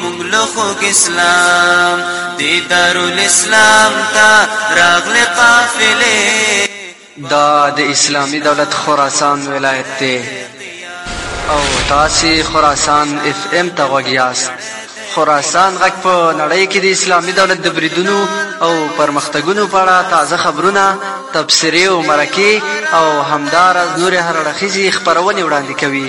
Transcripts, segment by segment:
مونږ له خوږ اسلام دی دارالاسلام ته راغلې قافلې دا د اسلامي دولت خراسان ولایت دی او تاسو خراسان اف ام ته غوږ یاست خراسان غږ په نړۍ کې د اسلامي دولت د بریدونو او پرمختګونو په اړه تازه خبرونه تبصرې او مرکې او همداراز نورې هر اړخیزې خپرونې وړاندې کوي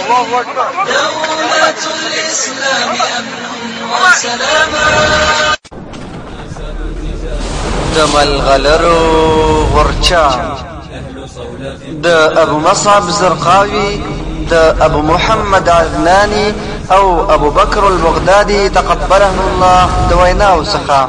الله اکبر دولت الاسلام امن و سلاما د ملغلرو غرچا د ابو مصعب زرقاوي د ابو محمد عدناني او ابو بکر البغدادي تقبله الله د ویناو څخه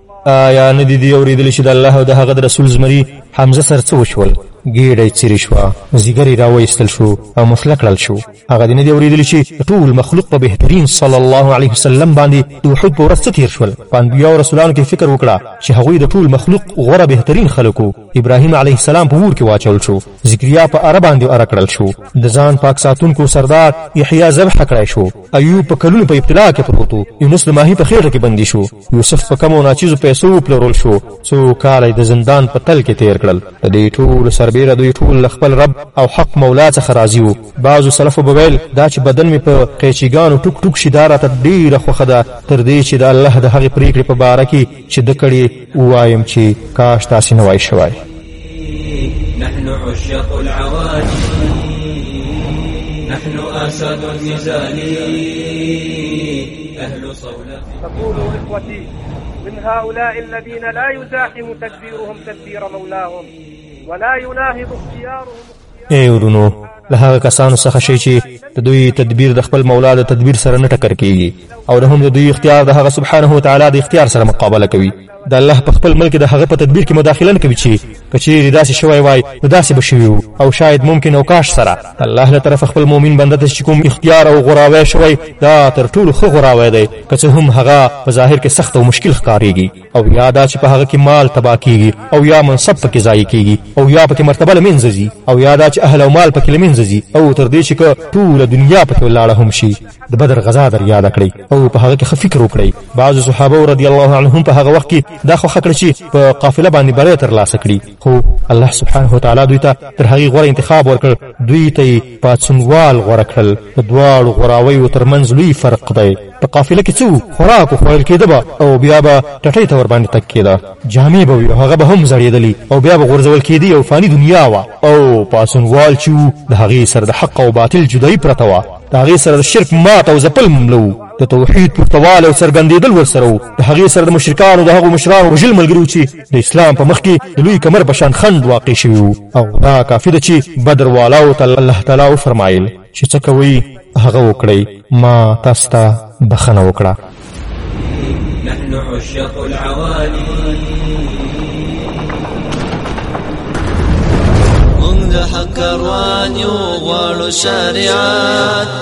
آیا نه دي دي اورېدلی چې د الله او د هغه د رسول زمري حمزه سر څه وشول ګېډه یې څیرې شوه ځیګر یې راویستل شو او مسله کړل شو هغه دې نه دي اورېدلي چې ټول مخلوق په بهترین صلی الله علیه وسلم باندې د احد په ورځ څه تیر شول په انبیاو رسولانو کې فکر وکړه چې هغوی د ټول مخلوق غوره بهترین خلک وو ابراهیم علیه السلام په اور کې واچول شو ذکریا په اره باندې اره کړل شو د ځان پاک ساتونکو سردار یحیی ذبح کړای شو ایوب په کلونو په ابتلا کې پروت یونس د ماهي په خېټه کې بندي شو یوسف په کمو ناچیزو پیسو وپلورل شو څو کاله د زندان په تل کې تیر کړل د دې ټولو سربیره دوی ټول له خپل رب او حق مولا څخه راضي وو بعضو سلفو به ویل دا چې بدن مې په قیچیګانو ټوک ټوک شي دا راته ډیره خوښه ده تر دې چې د الله د هغې پریکړې په باره کې چې ده کړې ووایم چې کاش تاسې نه وای شوی نحن عشاق العوالي نحن أسد المزالي تقول إخوتي من هؤلاء الذين لا يزاحم تدبيرهم تدبير مولاهم ولا يناهض اختيارهم ای ورونو له هغه کسانو څخه شي چې د دوی تدبیر د خپل مولا د تدبیر سره نه ټکر کیږي او نه هم د دوی اختیار د هغه سبحانه وتعالی د اختیار سره مقابله کوي د الله په خپل ملک د هغه په تدبیر کې مداخله نه کوي چې که چیرې داسې شوی وای نو داسې به شوي وو او شاید ممکن او کاش سره الله له طرفه خپل مؤمن بنده ته چې کوم اختیار او غوراوی شوی دا تر ټولو ښه غوراوی دی که څه هم هغه په ظاهر کې سخت او مشکل ښکارېږي او یا دا چې په هغه کې مال تباه کیږي او یا منصب پکې ضایع کیږي او یا پکې مرتبه له منځه ځي او یا دا چې اهل او مال پکې له منځه ځي او تر دې چې که ټوله دنیا پکې ولاړه هم شي د بدر غزا در یاده کړئ او په هغه کې ښه فکر وکړئ بعضو صحابه رضی الله عنهم په هغه وخت کې دا خوښه کړه چې په قافله باندې بری ترلاسه کړي خو الله سبحانه وتعالی دوی ته تر هغې غوره انتخاب ورکړ دوی ته یې پاڅونوال غوره کړل په دواړو غوراویو ترمنځ لوی فرق دی په قافله کې څو خوراک وخوړل کېده به او بیا به ټټۍ ته ورباندې تک کېده جامې به وي هغه به هم زړېدلې او بیا به غورځول کېدی او فاني دنیا وه او پاسونوال چې د هغې سره د حق او باطل جدایي پرته وه د هغې سره د شرک مات او ځپل مملو د توحید پختواله او څرګندېدل ورسره وو د هغې سره د مشرکانو د هغو مشرانو وژل ملګري چې د اسلام په مخ کې د لوی کمر په شان خند واقع شوي وو او دا کافي ده چې بدر والاو ته الله تعالی وفرمایل چې څه کوئ هغه وکړئ ما تاسو ته بخښنه وکړه نحن عشاق العوالي موږ د حق روان یو غواړو شریعت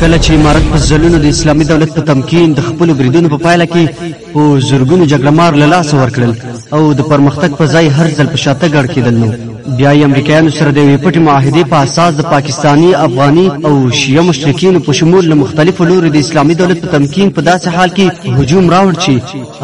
کله چې امارت په ځلونو د اسلامي دولت په تمکین د خپلو بریدونو په پایله کې په زرګونو جګړهمار له لاسه ورکړل او د پرمختګ په ځای هر ځل په شاته ګړ کېدل نو بیا یې امریکایانو سره د یوې پټې معاهدې په اساس د پاکستاني افغاني او شیعه مشرکینو په شمول له مختلفو لورو د اسلامي دولت په تمکین په داسې حال کې هجوم راوړ چې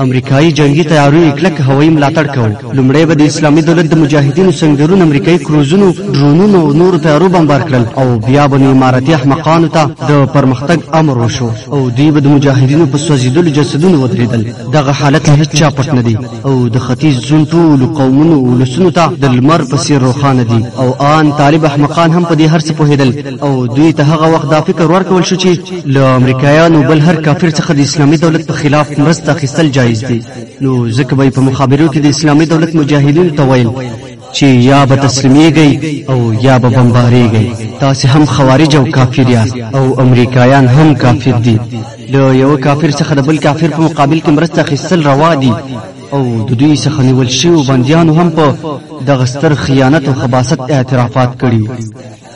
امریکایي جنګي طیارو یې کلک هوایي ملاتړ کاوه. لومړی به د اسلامي دولت د مجاهدینو سنګرونه امریکایي کروزونو، ډرونونو او نورو طیارو بمبار کړل او بیا به نو امارتي احمقانو ته د پرمختګ امر وشو او دوی به د مجاهدینو په سوځېدلو جسدونو ودرېدل. دغه حالت له هېچا پټ نه دی او د ختیځ زون ټولو قومونو او ولسونو ته د لمر په څېر روښانه دی او آن طالب احمقان هم په دې هر څه پوهېدل او دوی ته هغه وخت دا فکر ورکول شو چې له امریکایانو بل هر کافر څخه د اسلامي دولت په خلاف مرسته اخیستل جایز دي نو ځکه به په مخابرو کې د اسلامي دولت مجاهدینو ته ویل چې یا به تسلیمیږئ او یا به بمباریږئ تاسو هم خوارج او کافر یاست او امریکایان هم کافر دي له یو کافر څخه د بل کافر په مقابل کې مرسته اخیستل روا دي او د دوی څخه نیول شوی بندیانو هم په دغه ستر خیانت او خباست اعترافات کړي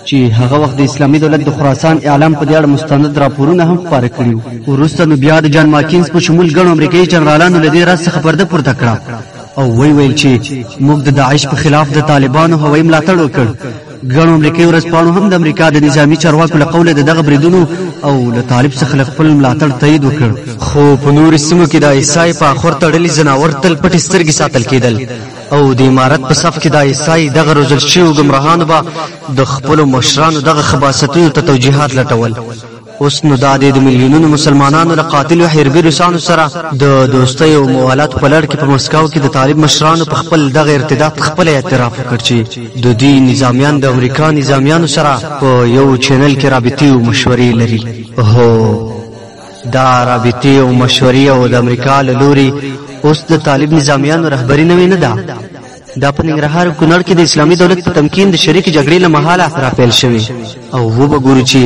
چې هغه وخت د اسلامي دولت د خراسان اعلام په دې اړه مستند راپورونه هم خپاره کړي وو وروسته نو بیا د جان ماکینز په شمول ګڼو امریکایي جنرالانو له دې راز څخه پرده پورته کړه او وی ویل چې موږ د داعش په خلاف د طالبانو هوایي ملاتړ وکړ ګڼو امریکایي ورځپاڼو هم د امریکا د نظامی چارواکو له قوله د دغه بریدونو او له طالب څخه له خپل ملاتړ تایید وکړ خو په نورو سیمو کې د ایسای په اخور تړلي ځناور تل پټې سترګې ساتل کېدل او د امارت په صف کې د ایسای دغه روزل شویو ګمراهانو به د خپلو مشرانو دغه خباستونو ته توجیهات لټول اوس نو دا د میلیونونو مسلمانانو له قاتلو حربي روسانو سره د دوستۍ او موالاتو په لړ کې په مسکو کې د طالب مشرانو په خپل دغه ارتداد خپل اعتراف وکړ چې د دې نظامیان د امریکا نظامیانو سره په یو چینل کې رابطې او مشورې لري هو دا رابطې او مشورې او د امریکا له لوري اوس د طالب نظامیانو رهبري نوې نه ده دا په ننګرهار کونړ کې د اسلامي دولت په تمکین د شریک جګړې له مهاله راپیل شوې او و به ګورو چې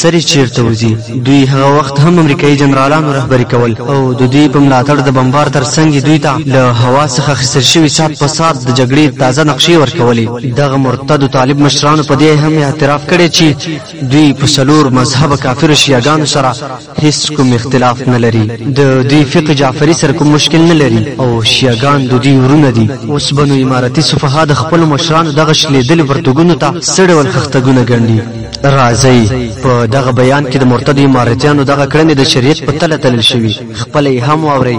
سرې چیرته وځي دوی هغه وخت هم امریکایي جنرالانو رهبري کول او د دوی په ملاتړ د بمبار ترڅنګ دوی ته له هوا څخه اخیستل شوي سات په سات د جګړې تازه نقشې ورکولې دغه مرتدو طالب مشرانو په دې هم اعتراف کړی چې دوی په څلور مذهب کافر شیعاګانو سره هیڅ کوم اختلاف نه لري د دوی فقه جعفری سره کوم مشکل نه لري او شیعاګان د دوی ورونه دي اوس بنو امارتي صفها د خپل مشرانو دغه شلیدل پرتګونو ته سړول خختګونه ګڼي راځي په دغه بیان کې د مرتد امارتیانو دغه کړنې د شریعت په تله تلل شوی خپل هم اوري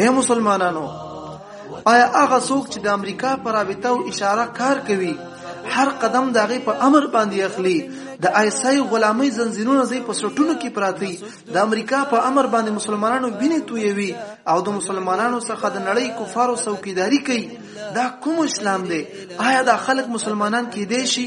اے مسلمانانو آیا هغه څوک چې د امریکا پر رابطه او اشاره کار کوي هر قدم د هغې په امر باندې اخلي د آیسای غلامۍ زنځیرونه زی په سټونو کې پراتی د امریکا په امر باندې مسلمانانو وینې تویوي او د مسلمانانو څخه د نړۍ کفارو څوکیداری کوي دا کوم اسلام دی آیا دا خلک مسلمانان کېدای شي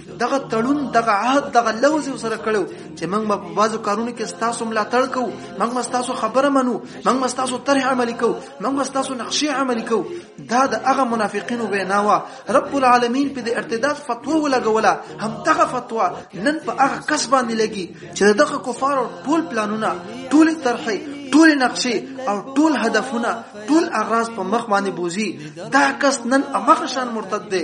دغه تړون دغه عهد دغه لوز سره کړو چې موږ په بازو کارونو کې ستاسو ملاتړ کوو موږ ستاسو خبره منو موږ ستاسو طرح عملي کوو موږ ستاسو نقشې عملي کوو دا د هغه منافقینو ویناوه رب العالمین په دې ارتداد فتوا ولګوله هم دغه فتوا نن په هغه کس باندې لګي چې دغه کفار ټول پلانونه ټول طرحې ټول نقشې او ټول هدفونه ټول اغراض په مخ باندې بوزي دا کس نن امخ شان مرتد دی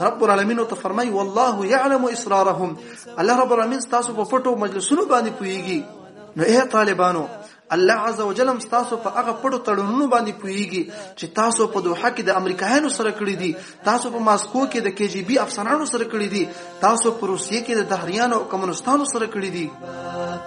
رب العالمین او تفرمای والله يعلم اسرارهم الله رب العالمین تاسو په پټو مجلسونو باندې پويږي نو اے طالبانو الله عز وجل هم تاسو په هغه پټو تړونونو باندې پويږي چې تاسو په دوحه کې د امریکایانو سره کړی دي تاسو په ماسکو کې د کې جی بي افسرانو سره کړی دي تاسو په روسیې کې د دهریانو او کمونستانو سره کړی دي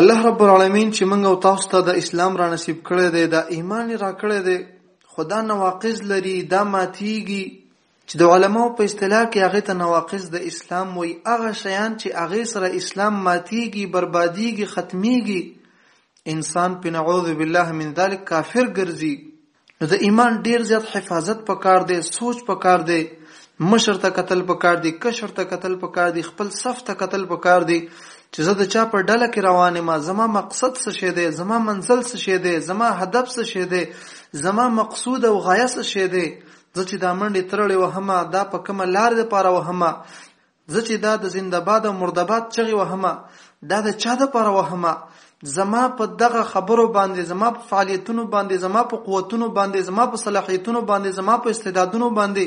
الله رب العالمین چې موږ او تاسو ته د اسلام را نصیب کړی دی دا ایمان را کړی دی خدا نواقض لري دا ماتیږي چې د علماو په اصطلاح کې هغه ته نواقض د اسلام وي هغه شیان چې هغه سره اسلام ماتیږي بربادیږي ختميږي انسان په نعوذ بالله من ذلک کافر ګرځي نو د ایمان ډیر زیات حفاظت پکار دی سوچ پکار دی مشر ته قتل پکار دی کشر ته قتل پکار دی خپل صف ته قتل پکار دی چې زه د چا په ډله کې روان ما زما مقصد څه شه دی زما منزل څه شه دی زما هدف څه شه دی زما مقصود او غایه څه شه دی زه چې دا منډې ترړې وهمه دا په کومه لار لپاره وهمه زه چې دا د زنده باد او مرده باد چغې وهمه دا د چا د پاره وهمه زما په دغه خبرو باندې زما په فعالیتونو باندې زما په قوتونو باندې زما په صلاحیتونو باندې زما په استعدادونو باندې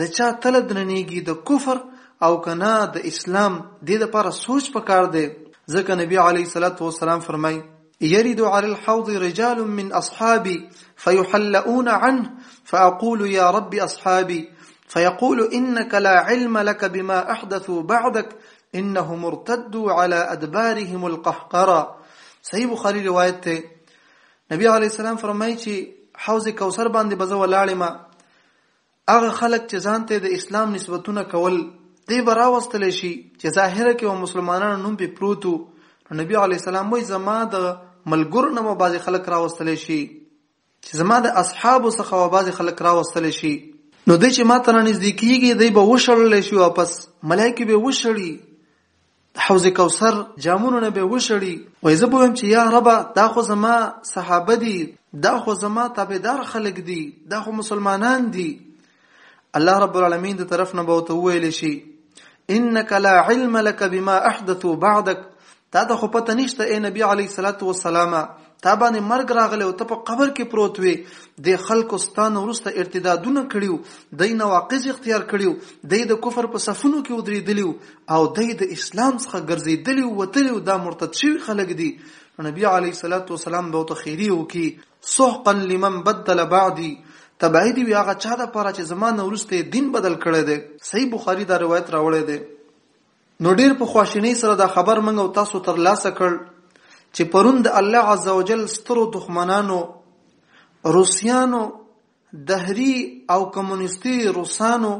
د چا تل درنیږي د کفر او کنا د اسلام د لپاره سوچ پکار دی ځکه نبی علی صلوات و سلام فرمای يرد على الحوض رجال من اصحابي فيحلؤون عنه فاقول يا رب اصحابي فيقول انك لا علم لك بما احدثوا بعدك انهم ارتدوا على ادبارهم القهقرا صحیح بخاری روایت ته نبی علی السلام فرمایي چې حوض کوثر باندې بزو لاړې ما هغه خلک چې ځان ته د اسلام نسبتونه کول دی به راوستل شي چې ظاهره کې و مسلمانانو نوم په پروتو نو نبی علی السلام وای زما د ملګرو نه بعضی خلک راوستل شي چې زما د اصحابو څخه و بعضی خلک راوستل شي نو د چې ما ته نږدې کیږي دی به وشړل شي واپس ملایکی به وشړي د حوض کوثر جامونو نه به وشړي وای زه به ویم چې یا ربه دا خو زما صحابه دي دا خو زما تابعدار خلک دي دا خو مسلمانان دي الله رب العالمین د طرف نه به وته ویل شي انك لا علم لك بما احدثوا بعدك تا ته خو پته نشته اے نبی علی صلوات و سلام تا باندې مرګ راغلی او ته په قبر کې پروت وې د خلکو ستانه ورسته ارتدادونه کړیو د نواقض اختیار کړیو د د کفر په صفونو کې ودرېدلیو او د د اسلام څخه ګرځېدلیو وتلیو دا مرتد شوی خلک دي نبی علی صلوات و سلام به ته خیری وکي سحقا لمن بدل بعدي تبعید وی هغه چا د پاره چې زمانه ورسته دین بدل کړي دي صحیح بخاری دا روایت راوړی دی نو ډیر په خواشینۍ سره دا خبر موږ او تاسو تر لاسه کړ چې پرون د الله عزوجل سترو دښمنانو روسیانو دهری او کمونیستي روسانو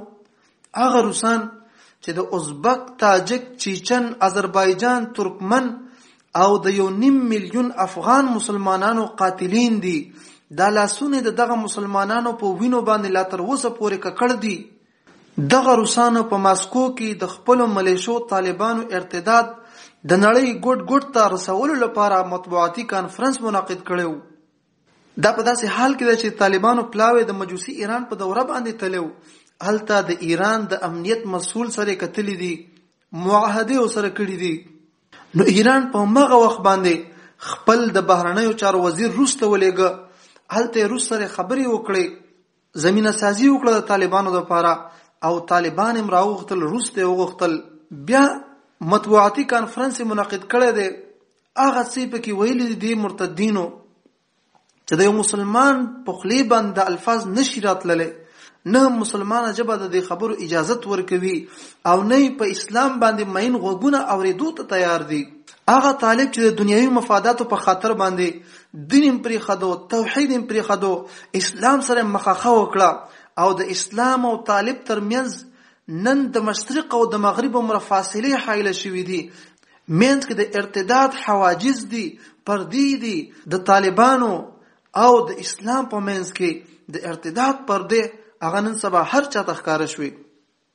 هغه روسان چې د ازبک، تاجک، چیچن، آذربایجان، ترکمن او د یو نیم میلیون افغان مسلمانانو قاتلین دي دا لاسونه د دغه مسلمانانو په وینو باندې لا تر اوسه پورې ککړ دي دغه روسانو په ماسکو کې د خپلو ملېشو طالبانو ارتداد د نړۍ ګوټ ګوټ ته رسولو لپاره مطبوعاتي کانفرنس منعقد کړی و. دا په داسې حال کې ده چې طالبانو پلاوی د مجوسي ایران په دوره باندې تللی و، هلته د ایران د امنیت مسؤل سره یې کتلي دي، معاهدې یې ورسره کړې دي. نو ایران په همغه وخت باندې خپل د بهرنیو چارو وزیر روس ته ولېږه، هلته یې روس سره خبرې وکړې. زمینه سازي وکړه د طالبانو لپاره او طالبان هم راوغتل روسته وغختل بیا مطبوعاتي کانفرنس منعقد کړی دی هغه څه په کې ویلي دي مرتدینو چې د یو مسلمان په خلی باندې الفاظ نشی راتللی نه مسلمانه جبه د خبرو اجازت ورکوي او نه په اسلام باندې مین غوګونه اوریدو ته تیار دي هغه طالب چې د دنیوي مفاداتو په خاطر باندې دین هم پرېښدو توحید هم پرېښدو اسلام سره مخاخه وکړه او د اسلام او طالب ترمنځ نن د مشرق او د مغرب عمر فاصله حایله شوې دي منځ کې د ارتداد حواجز دي پردي دي د طالبانو او د اسلام په منځ کې د ارتداد پردې هغه نن سبا هر چا ته ښکاره شوي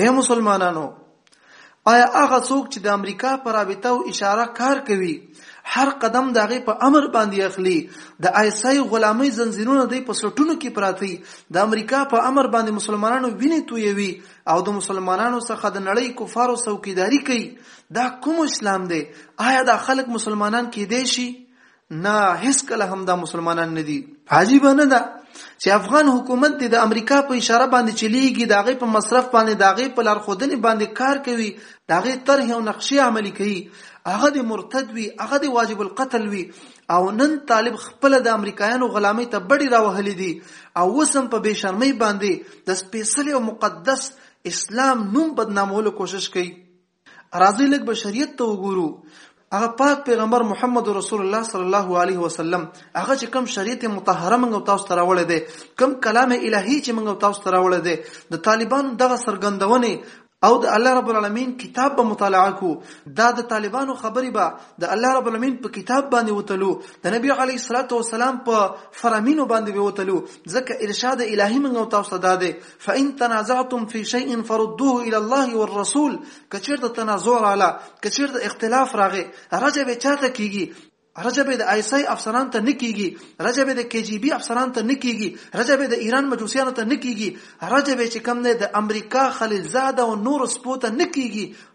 اے مسلمانانو آیا هغه څوک چې د امریکا پر رابطه او اشاره کار کوي هر قدم د هغه په امر باندې اخلي د آیسای غلامي زنجیرونه دی په سټونو کې پراتی د امریکا په امر باندې مسلمانانو ویني تویوي او د مسلمانانو څخه د نړۍ کفارو څوکیداری کوي دا کوم اسلام دی آیا دا خلک مسلمانان کې دی شي نه هیڅ کله هم دا مسلمانان نه دي عجیب نه ده چې افغان حکومت د امریکا په اشاره باندې چلیږي دا غي په مصرف باندې دا غي په لارښودنې باندې کار کوي دا غي طرح او نقشې عملي کوي هغه د مرتد وي هغه د واجب القتل وي او نن طالب خپل د امریکایانو غلامۍ ته بډی راوهلې دي او وسم په بشرمۍ باندې د سپیشل او مقدس اسلام نوم بدنامولو کوشش کوي راځئ لږ بشریت ته وګورو هغه پاک پیغمبر محمد رسول الله صلی الله علیه وسلم هغه چې کوم شریعت مطهره موږ تاسو ته راوړی دی کوم کلام الهی چې موږ تاسو ته راوړی دی د طالبانو دغه سرګندونه او د الله رب العالمین کتاب به مطالعه کو دا د طالبانو خبرې به د الله رب العالمین په کتاب باندې وتلو د نبی علی صلوات و سلام په فرامینو باندې وتلو ځکه ارشاد الهی منغو تاسو ته ده فان تنازعتم في شيء فردوه الى الله والرسول کچیر د تنازع رااله کچیر د اختلاف راغې رجب چاته کیږي رجب د آی سای افسران ته نکیږي رجب د کی جی بی افسران ته نکیږي رجب د ایران مجوسیانو ته نکیږي رجب چې کم نه د امریکا خلیلزاده او نور سپو ته نکیږي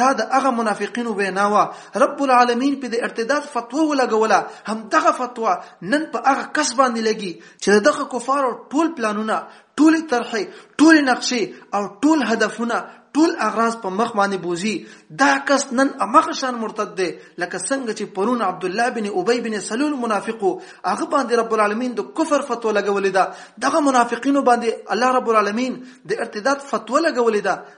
دا د هغه منافقینو وینا وه رب العالمین په د ارتداد فتوا ولګوله هم دغه فتوا نن په هغه کس باندې لګي چې دغه کفارو ټول پلانونه ټول طرحې ټول نقشې او ټول هدفونه ټول اغراض په مخ باندې بوزي دا کس نن امخ شان مرتد دی لکه څنګه چې پرون عبد الله بن ابي بن سلول منافق هغه باندې رب العالمین د کفر فتوا لګولې ده دغه منافقینو باندې الله رب العالمین د ارتداد فتوا لګولې ده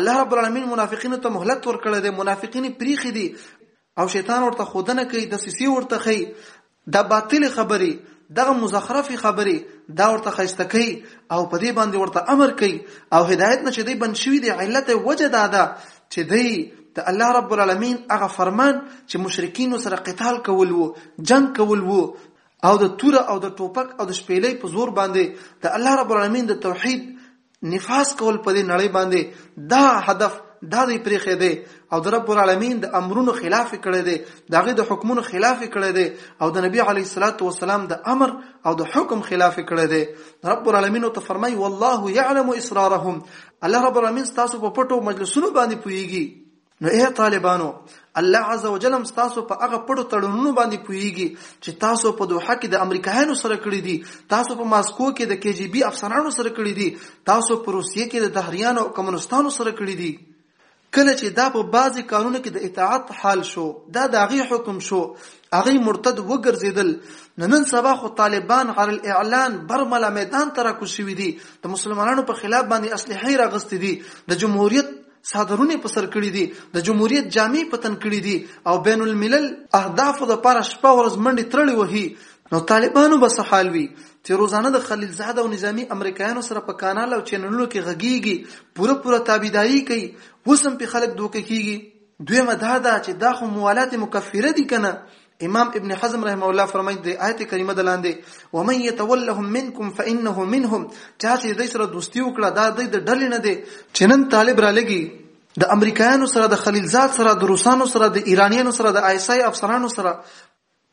الله رب العالمین منافقینو ته مهلت ورکړی دی منافقین پریخي دي او شیطان ورته خودنه کوي د سیسی ورته خي د باطل خبري دغه مزخرفي خبري دا ورته خسته کوي او په دې باندې ورته امر کوي او هدایت نشه دی بن شوی دی علت وجه دا ده چې دی د الله رب العالمین هغه فرمان چې مشرکین سره قتال کول وو جنگ کول وو او د توره او د ټوپک او د شپېلې په زور باندې د الله رب العالمین د توحید نفاس کول په دې نړۍ باندې دا هدف دا دی پرېخې دی او د رب العالمین د امرونو خلاف کړی دی د هغه د حکمونو خلاف کړی دی او د نبی علی صلوات و سلام د امر او د حکم خلاف کړی دی رب العالمین ته فرمای والله يعلم اسرارهم الله رب العالمین تاسو په پټو مجلسونو باندې پويږي نو اے طالبانو الله عز وجل هم تاسو په هغه پړو تړونونو باندې پویږي چې تاسو په دوحه کې د امریکایانو سره کړی دي تاسو په ماسکو کې د کې جی بي افسرانو سره کړی دي تاسو په روسیه کې د دهریانو او کمونستانو سره کړی دي کله چې دا په بعضی کارونو کې د اطاعت حال شو دا د هغه حکم شو هغه مرتد وګرځیدل نن سبا خو طالبان غیر الاعلان برملا میدان تر کو شوی دي د مسلمانانو په خلاف باندې اسلحه راغستې دي د جمهوریت څادرونه په سر کړي دي د جمهوریت جامې په تن کړي دي او بین الملل اهدافو د پاره شپه ورځ منډې ترړې وهي نو طالبانو به څه حال وي چې روزانه د خلیلزاد او نظامی امریکایانو سره په کانال او چینلونو کې غږیږي پوره پوره تابعداري کوي وسم په خلک دوکه کیږي دویمه دا ده چې دا خو موالات مکفره دي کنه امام ابن حزم رحمه الله فرمایي د آیت کریمه د لاندې ومن يتولهم منکم فانه منهم چا چې د سره دوستي وکړه دا د ډلې نه دی چې نن طالب را لګي د امریکایانو سره د خلیلزاد سره د روسانو سره د ایرانیانو سره د آیسای افسرانو سره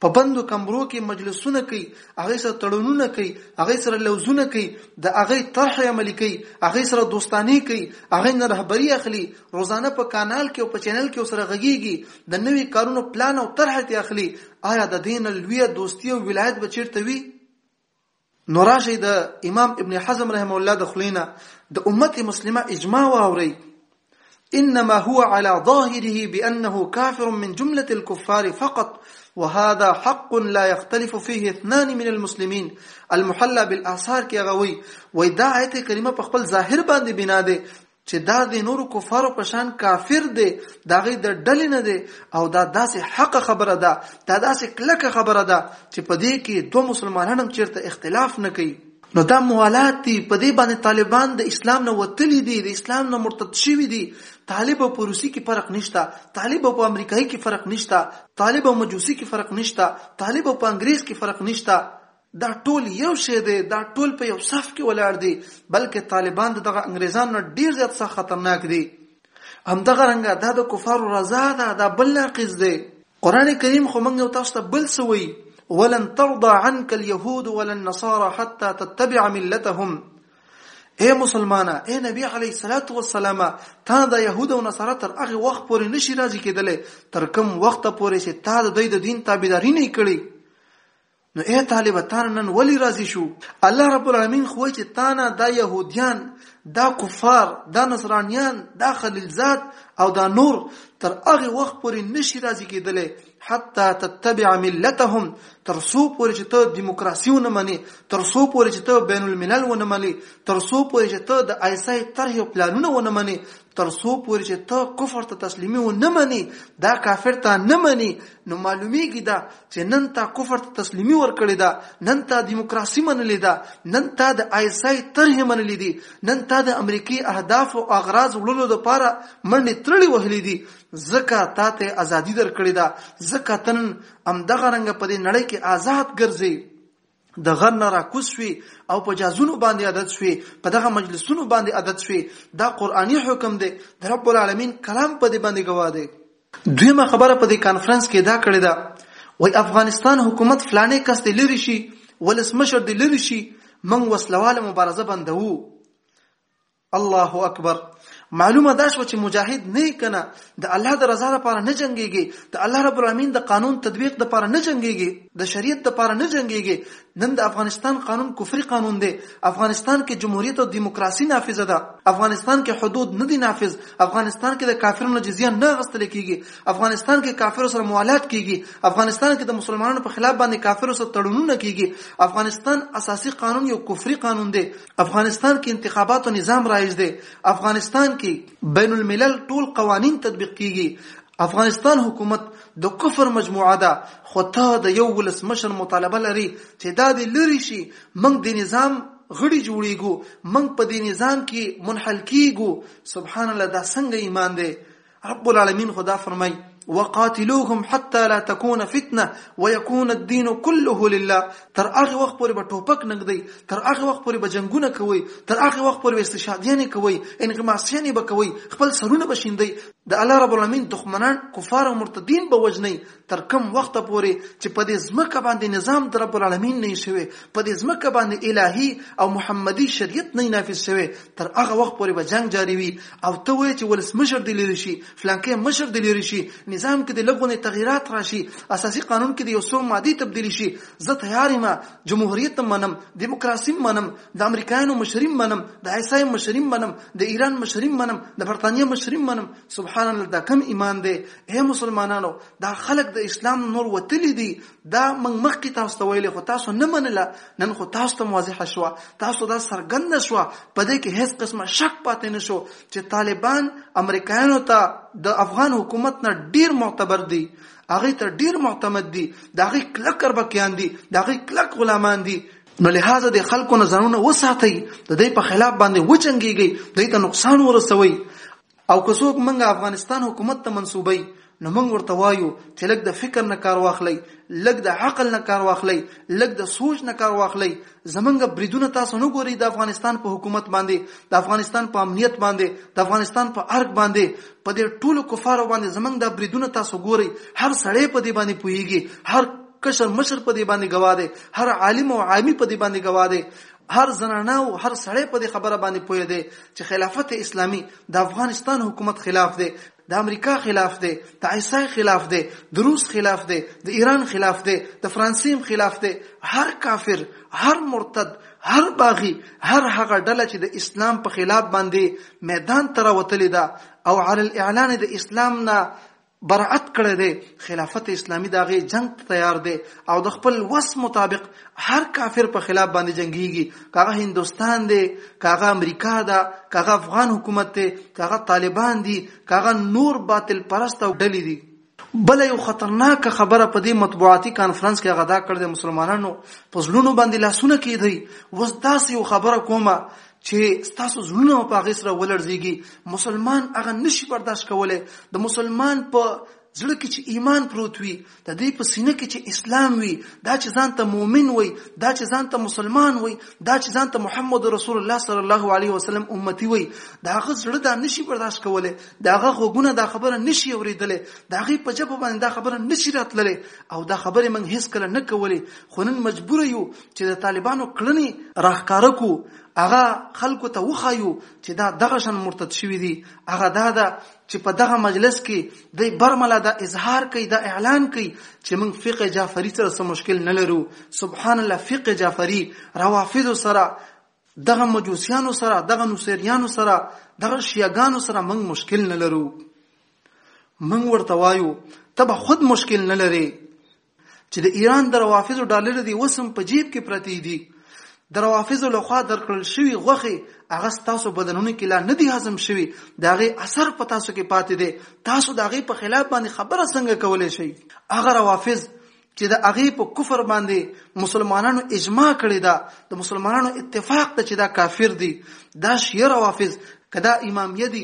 په بندو کمرو کې مجلسونه کوي هغه سره تړونونه کوي هغه سره لوزونه کوي د هغه طرح عملي کوي هغه سره دوستانی کوي هغه نه رهبری اخلي روزانه په کانال کې او په چینل کې سره غږیږي د نوي کارونو پلان او طرح ته اخلي آیا د دین لویه دوستی او ولایت به چیرته وي نو راشي د امام ابن حزم رحم الله د خلینا د امت مسلمه اجماع واوري انما هو على ظاهره بانه كافر من جمله الكفار فقط وهذا حق لا يختلف فيه اثنان من المسلمين المحلى بالاثار کې غوي وای دا آیت کریمه په خپل ظاهر باندې بنا ده چې دا د نورو کفارو په شان کافر دی د هغوی د ډلې نه دی او دا داسې حقه خبره ده دا داسې کلکه خبره ده چې په دې کې دوه مسلمانان هم چېرته اختلاف نه کوي نو دا موالات دي په دې باندې طالبان د اسلام نه وتلي دي د اسلام نه مرتد شوي دي طالب په روسي کې فرق نشته طالب په امریکایي کې فرق نشته طالب په مجوسي کې فرق نشته طالب په انګریز کې فرق نشته دا ټول یو شی دی دا ټول په یو صف کې ولاړ دي بلکې طالبان د دغه انګریزانو نه ډیر زیات سخت خطرناک دي همدغه رنګه دا د کفارو رضا ده دا بل ناقض دی قران کریم خو موږ یو تاسو ته بل څه وایي ولن ترضى عنك اليهود ولا النصارى حتى تتبع ملتهم اے مسلمانه اے نبی علی صلوات و سلام تا د يهود او نصارا تر هغه وخت پورې نشي راځي کېدلې تر کوم وخت پورې چې تا د دوی د دین تابعداري نه کړې نو اے طالب تان نن ولی راضی شو الله رب العالمین خو چې تانا دا يهوديان دا کفار دا نصرانيان دا خلیلزاد او دا نور تر هغه وخت پورې نشي راضی کېدلې حتی تتبع ملتهم تر څو پورې چې ته دیموکراسي ونه منې تر څو پورې چې ته بین الملل ونه منې تر څو پورې چې ته د آیسای طرح او پلانونه ونه منې تر څو پورې چې ته کفر ته تسلیمي و نه مني دا کافر ته نه مني نو معلومیږي دا چې نن تا کفر ته تسلیمي ورکړې ده نن تا دیموکراسي منلې ده نن تا د آیسای طرح منلې دي نن تا د امریکای اهداف او اغراض وړلو لپاره منډې ترړې وهلې دي زکه تا ته ازادي درکړې ده زکه تن امدغه رنګ په دې نړۍ کې آزاد ګرځي د غر نه راکوز شوې او په جازونو باندې عادت شوې په دغه مجلسونو باندې عادت شوې دا قرآني حکم دی د رب العالمین کلام په دې باندې ګواه دی دویمه خبره په دې کانفرنس کې دا کړې ده وای افغانستان حکومت فلانې کس دی لري شي ولسمشر دی لري شي من وسلواله مبارزه بندوو الله اکبر معلومه دا شو چې مجاهد نه کنه د الله د رضا لپاره نه جنگيږي د الله رب العالمین د قانون تطبیق لپاره نه جنگيږي د شریعت لپاره نه جنگيږي نن د افغانستان قانون کفري قانون دی افغانستان کې جمهوریت او دیموکراسي نافذه ده افغانستان کې حدود نه دي نافذ افغانستان کې د کافرونو جزیه نه غستل کیږي افغانستان کې کافر سره موالات کیږي افغانستان کې د مسلمانانو په خلاف باندې کافر سره تړونونه کیږي افغانستان اساسي قانون یو کفري قانون دی افغانستان کې انتخاباتو نظام رایج دی افغانستان کې بین الملل ټول قوانین تطبیق کیږي افغانستان حکومت د کفر مجموعه ده خو ته د یو ولسمشر مطالبه لري چې دا دې لری شي موږ د نظام غړي جوړیږو موږ په دې نظام کې منحل کیږو سبحان الله دا څنګه ایمان دی رب العالمین خدا فرمای وقاتلوهم حتى لا تكون فتنه ويكون الدين كله لله تر هغه وخت پورې به ټوپک نګدي تر هغه وخت پورې به جنگونه کوي تر هغه وخت پورې استشهادیانه کوي انغماسیانه به کوي خپل سرونه بشیندي د الله رب العالمین دښمنان کفار او مرتدین به وجني تر کوم وخت پورې چې په دې ځمکه باندې نظام د رب العالمین نه شوی په دې ځمکه باندې الهي او محمدي شریعت نه نافذ شوی تر هغه وخت پورې به جنگ جاری وي او ته وایې چې ولسمشر دی لري شي فلانکې مشر دی لري شي نظام کې د لګونه تغیرات راشي اساسي قانون کې د یو څو مادي تبدیلی شي زه تیار یم جمهوریت منم دیموکراسي منم د امریکایانو مشریم منم د عیسای مشریم منم د ایران مشریم منم د برتانیا مشریم منم سبحان الله دا کم ایمان دی اے مسلمانانو دا خلک د اسلام نور وتلی دي دا موږ مخکې تاسو ته ویلې خو تاسو نه منله نن خو تاسو ته واضحه شوه تاسو دا څرګنده شوه په دې کې هیڅ قسمه شک پاتې نه شو چې طالبان امریکایانو ته د افغان حکومت نه ډیر معتبر دي هغه ته ډیر معتمد دي دا غي کلک کربکیان دي دا غي کلک غلامان دي نو لهدا د خلکو نظرونه وساتي د دې په خلاف باندې وچنګيږي د دې ته نقصان ورسوي او که څوک منګه افغانستان حکومت ته منسوبي نو موږ ورته وایو چې لږ د فکر نه کار واخلئ لږ د عقل نه کار واخلئ لږ د سوچ نه کار واخلئ زمونږ بریدونه تاسو نه ګورئ د افغانستان په حکومت باندې د افغانستان په امنیت باندې د افغانستان په ارګ باندې په دې ټولو کفارو باندې زمونږ د بریدونه تاسو ګورئ هر سړی په دې باندې پوهیږي هر کشر مشر په دې باندې گواه دی هر عالم او عامي په دې باندې گواه دی هر زنانه او هر سړی په دې خبره باندې پوه دی چې خلافت اسلامی د افغانستان حکومت خلاف دی د امریکا خلاف دی د عیسی خلاف دی د روس خلاف دی د ایران خلاف دی د فرانسې خلاف دی هر کافر هر مرتد هر باغی هر هغه ډله چې د اسلام په خلاف باندې میدان تر وتلې ده او علی الاعلان د اسلام نه برعت کړی دی خلافت اسلامی د هغې جنګ ته تیار دی او د خپل وس مطابق هر کافر په خلاف باندې جنګیږي که هغه هندوستان دی که هغه امریکا ده که هغه افغان حکومت دی که هغه طالبان دي که هغه نور باطل پرست او ډلې دي بل یو خطرناک خبره په دې مطبوعاتي کانفرنس کې غدا کړ د مسلمانانو په ځلونو باندې لاسونه کېدی وس داسې یو خبره کومه چې ستاسو زړونه په هغه سره ولړزيږي مسلمان هغه نشي برداشت کولای د مسلمان په زړه کې چې ایمان پروت وي د دې په سینه کې چې اسلام وي دا چې ځان ته مؤمن وي دا چې ځان ته مسلمان وي دا چې ځان ته محمد رسول الله صلی الله علیه وسلم امتی وي دا هغه زړه دا نشي برداشت کولای دا هغه غوګونه دا خبره نشي اوریدلې دا هغه په جبه باندې دا خبره نشي راتللې او دا خبره من هیڅ کله نه کولې خو نن مجبور یو چې د طالبانو کړنې راخکاره کو هغه خلکو ته وخایو چې دا دغه شان مرتد شوی دی هغه دا ده چې په دغه مجلس کې د برملا د اظهار کوي د اعلان کوي چې موږ فقه جعفری سره څه مشکل نه لرو سبحان الله فقه جعفری روافض سره دغه مجوسیانو سره دغه نصیریانو سره دغه شیعاګانو سره موږ مشکل نه لرو موږ ورته وایو ته به خود مشکل نه لري چې د ایران د روافضو ډالر دی اوس هم په جیب کې پرتی دي د روافضو لخوا درکړل شوی غوخي هغه تاسو بدنونو کې لا نه دی هضم شوی دا غي اثر په تاسو کې پاتې دی تاسو دا غي په خلاف باندې خبره څنګه کولای شئ هغه روافض چې د هغه په کفر باندې مسلمانانو اجماع کړی دا د مسلمانانو اتفاق ته چې دا کافر دي دا شیعه روافض کدا امامیه دي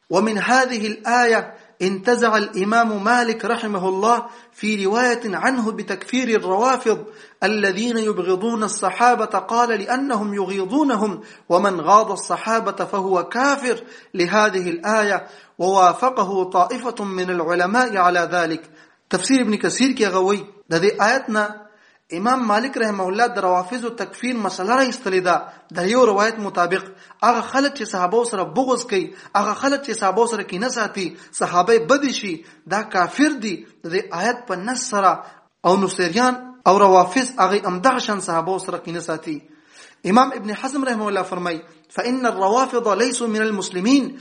ومن هذه الآية انتزع الإمام مالك رحمه الله في رواية عنه بتكفير الروافض الذين يبغضون الصحابة قال لأنهم يغيظونهم ومن غاض الصحابة فهو كافر لهذه الآية ووافقه طائفه من العلماء على ذلك تفسیر ابن کثیر کې غوي د دې آیت نه امام مالک رحمه الله د روافضو تکفیر مسله را ایستلې ده د یو روایت مطابق هغه خلک چې صحابه سره بغض کوي هغه خلک چې صحابه سره کینه ساتي صحابه بد شي دا کافر دي د آیت په نص سره او نصریان او روافض هغه امدغه شان صحابه سره کینه ساتي امام ابن حزم رحمه الله فرمای فإن الروافض ليسوا من المسلمين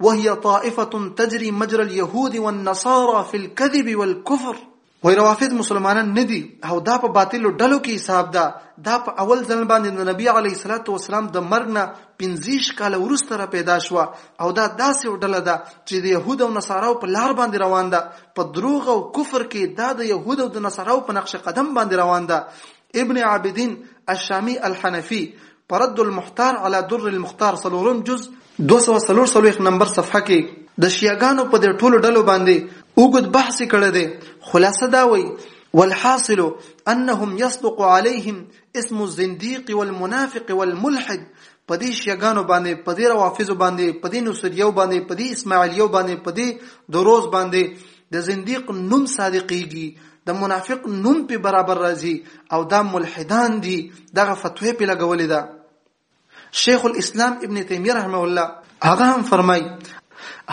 وهي طائفة تجري مجرى اليهود والنصارى في الكذب والكفر وای روافض مسلمانان نه دي او دا په باطل ډلو کې حساب ده دا په اول ځل باندې د نبی علی صلوات و سلام د مرګ نه 15 کال وروسته را پیدا شو او دا داسې ډله ده چې د يهود او نصاراو په لار باندې روان ده په دروغ او کفر کې دا د يهود او د نصاراو په نقش قدم باندې روان ده ابن عابدین الشامی الحنفی پرد المحتار علی در المختار سلورم جز 243 نمبر صفحه کې د شیعاګانو په دې ټولو ډلو باندې اوګد بحث کړی دی خلاصه دا وایي والحاصل انهم يصدق عليهم اسم الزنديق والمنافق والملحد په دې شیګانو باندې په دې روافض باندې په دې نصریو باندې په دې اسماعیلیو باندې په دې دروز باندې د زنديق نوم صادقيږي د منافق نوم په برابر راځي او دا ملحدان دي دغه فتوی په لګولې ده شیخ الاسلام ابن تیمیه رحمه الله هغه هم فرمای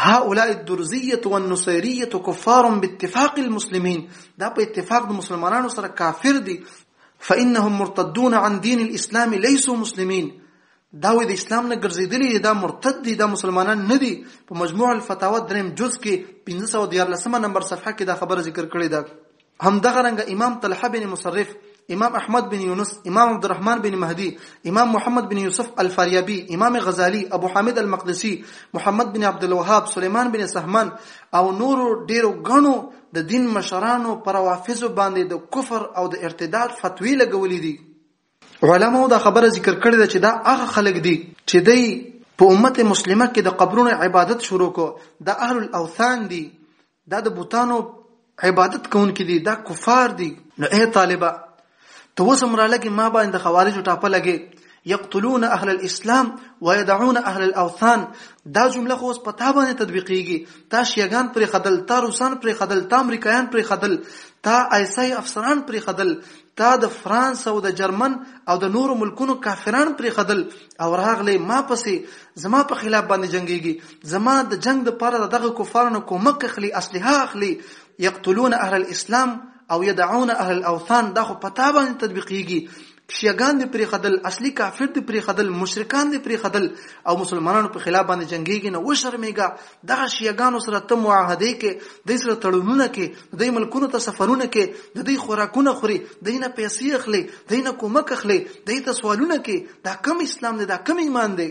هؤلاء الدرزيه والنصيريه كفار باتفاق المسلمين دا په اتفاق د مسلمانانو سره کافر دي فانهم مرتدون عن دين الاسلام ليسوا مسلمين دا وی د اسلام نه ګرځیدلی دی دا مرتد دی دا مسلمانان نه دی په مجموع الفتاوا دریم جز کې 1514 نمبر صفحه کې دا خبره ذکر کړې ده هم دغه رنګ امام طلحه بن مصرف امام احمد بن یونس امام عبد الرحمن بن مهدی امام محمد بن یوسف الفاریابی امام غزالی ابو حامد المقدسی محمد بن عبد الوهاب سليمان بن سهمان او نور ډیرو غنو د دین مشرانو پر وافزو باندې د کفر او د ارتداد فتوی لګولې دي علماو دا خبره ذکر کړې ده چې دا هغه خلک دي چې دی په امت مسلمه کې د قبرونو عبادت شروع کو د اهل الاوثان دي دا د بوتانو عبادت کوونکي دي دا کفار دي نو اے طالبہ ته وسم را لګي ما باندې خوارج ټاپه لګي یقتلون اهل الاسلام ويدعون اهل الاوثان دا جمله خو اوس په تا باندې تطبیقیږي تا شیعاګان پر خدل تا روسان پر خدل تا امریکایان پر خدل تا ایسای افسران پر خدل تا د فرانس او د جرمن او د نورو ملکونو کافران پرې خدل او راغلی ما پسې زما په خلاف باندې جنگيږي زما د جنگ د پاره دغه کفارانو کومک اخلي اسلحه اخلي یقتلون اهل الاسلام او يدعون اهل الاوثان دا خو پتا باندې تطبیقيږي شیعگان دی پرې خدل اصلي کافر دی پرې خدل مشرکان دی پرې خدل او مسلمانانو په خلاف باندې جنگيږي نه وشرمېږي دغه شیعه ګانو سره ته معاهده کې د دوی سره تړونونه کې د دوی ملکونو ته سفرونه کې د دوی خوراکونه خوري د دوی نه پیسې اخلي د دوی نه کومک اخلي د دوی ته سوالونه کې دا کم اسلام دی دا کم ایمان دی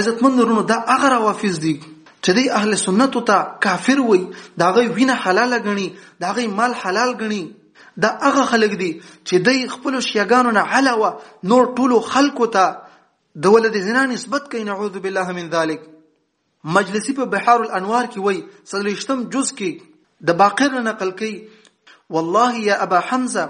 عزتمند ورونو دا هغه روافض دي چې دی اهل سنت ته کافر وي دا غي وینه حلال غني دا غي مال حلال غني دا هغه خلک دي چې دی خپل شیګانو نه علاوه نور ټولو خلکو ته د ولد زنا نسبت کوي نعوذ بالله من ذلک مجلسي په بحار الانوار کې وایي څلوېښتم جز کې د باقر نه نقل کوي والله يا ابا حمزه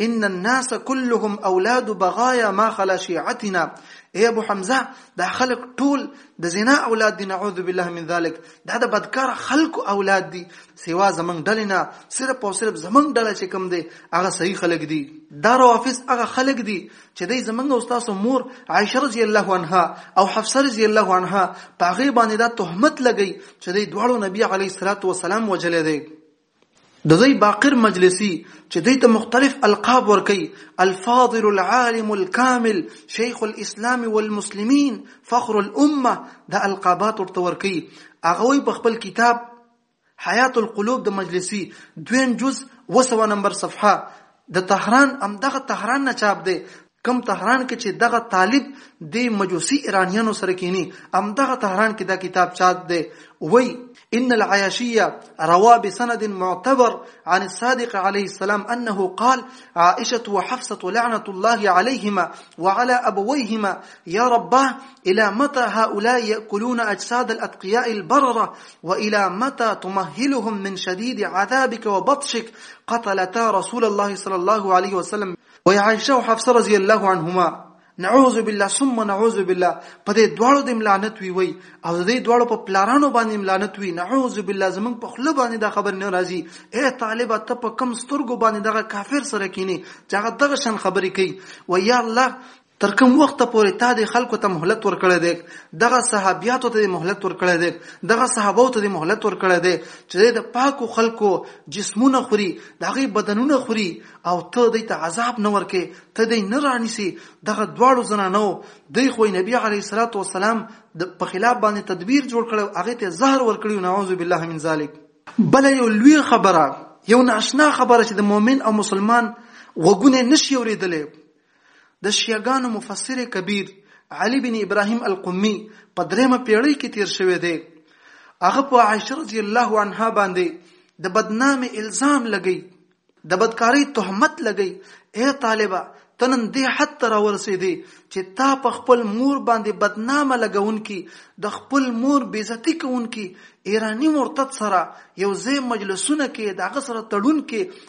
ان الناس كلهم اولاد بغايا ما خلا شيعتنا اي ابو حمزه دا خلق ټول د زنا اولاد دي نعوذ بالله من ذلك دا د بدکار خلق اولاد دي سوا زمنګ ډلینا صرف او صرف زمنګ ډله چې کوم دي هغه صحیح خلق دي دا روافض هغه خلق دي چې دای زمنګ او تاسو مور عائشه رضی الله عنها او حفصه رضی الله عنها په هغه باندې دا تهمت لګی چې دای دواړو نبی علی صلوات و سلام وجلې دی د دوی باقر مجلسی چې دوی ته مختلف القاب ورکي الفاضل العالم الكامل شیخ الاسلام والمسلمین فخر الامه د القابات ورته ورکي هغه په خپل کتاب حیات القلوب د مجلسی دویم جز وسوه نمبر صفحه د تهران هم دغه تهران نه چاپ دی کم تهران کې چې دغه طالب د مجوسی ایرانیانو سره کینی هم دغه تهران کې دا کتاب چاپ دی وای ان العیاشیه روا بسند معتبر عن الصادق عليه السلام انه قال عائشه وحفصه لعنه الله عليهما وعلى ابويهما يا رباه الى متى هؤلاء ياكلون اجساد الاتقياء البرره وإلى متى تمهلهم من شديد عذابك وبطشك قتلتا رسول الله صلى الله عليه وسلم ويا عائشة وحفصة رضي الله عنهما نعوذ بالله ثم نعوذ بالله په دې دواړو د ملانت وی وی او د دې دواړو په پلارانو باندې ملانت وی نعوذ بالله زمنګ په خله باندې دا خبر نه راځي اے طالب ته په کم سترګو باندې دغه کافر سره کینی چې هغه دغه شان خبرې کوي و یا الله تر کوم وخته پورې تا دې خلکو ته مهلت ورکړی دی دغه صحابیاتو ته دې مهلت ورکړی دی دغه صحابو ته دې مهلت ورکړی دی چې د پاکو خلکو جسمونه خوري د هغوی بدنونه خوري او ته دوی ته عذاب نه ورکې ته دوی نه رانیسي دغه دواړو زنانو دوی خو نبی علیه الصلاۃ والسلام د په خلاف باندې تدبیر جوړ کړو هغه ته زهر ورکړي نعوذ بالله من ذلک بل یو لوی خبره یو ناشنا خبره چې د مؤمن او مسلمان وګونه نشي اوریدلې د شیعه ګانو مفسر کبیر علي بن ابراهیم القمي په درېمه پیړۍ کې تیر شوی دی هغه په عائشه رضی الله عنها باندې د بدنام الزام لګی د بدکاری تهمت لګی اے طالبہ تنن دې حد تر ورسېدې چې تا په خپل مور باندې بدنامه لګون کی د خپل مور بیزتی کون کی ایرانی مرتد سره یو ځای مجلسونه کې د هغه سره تړون کې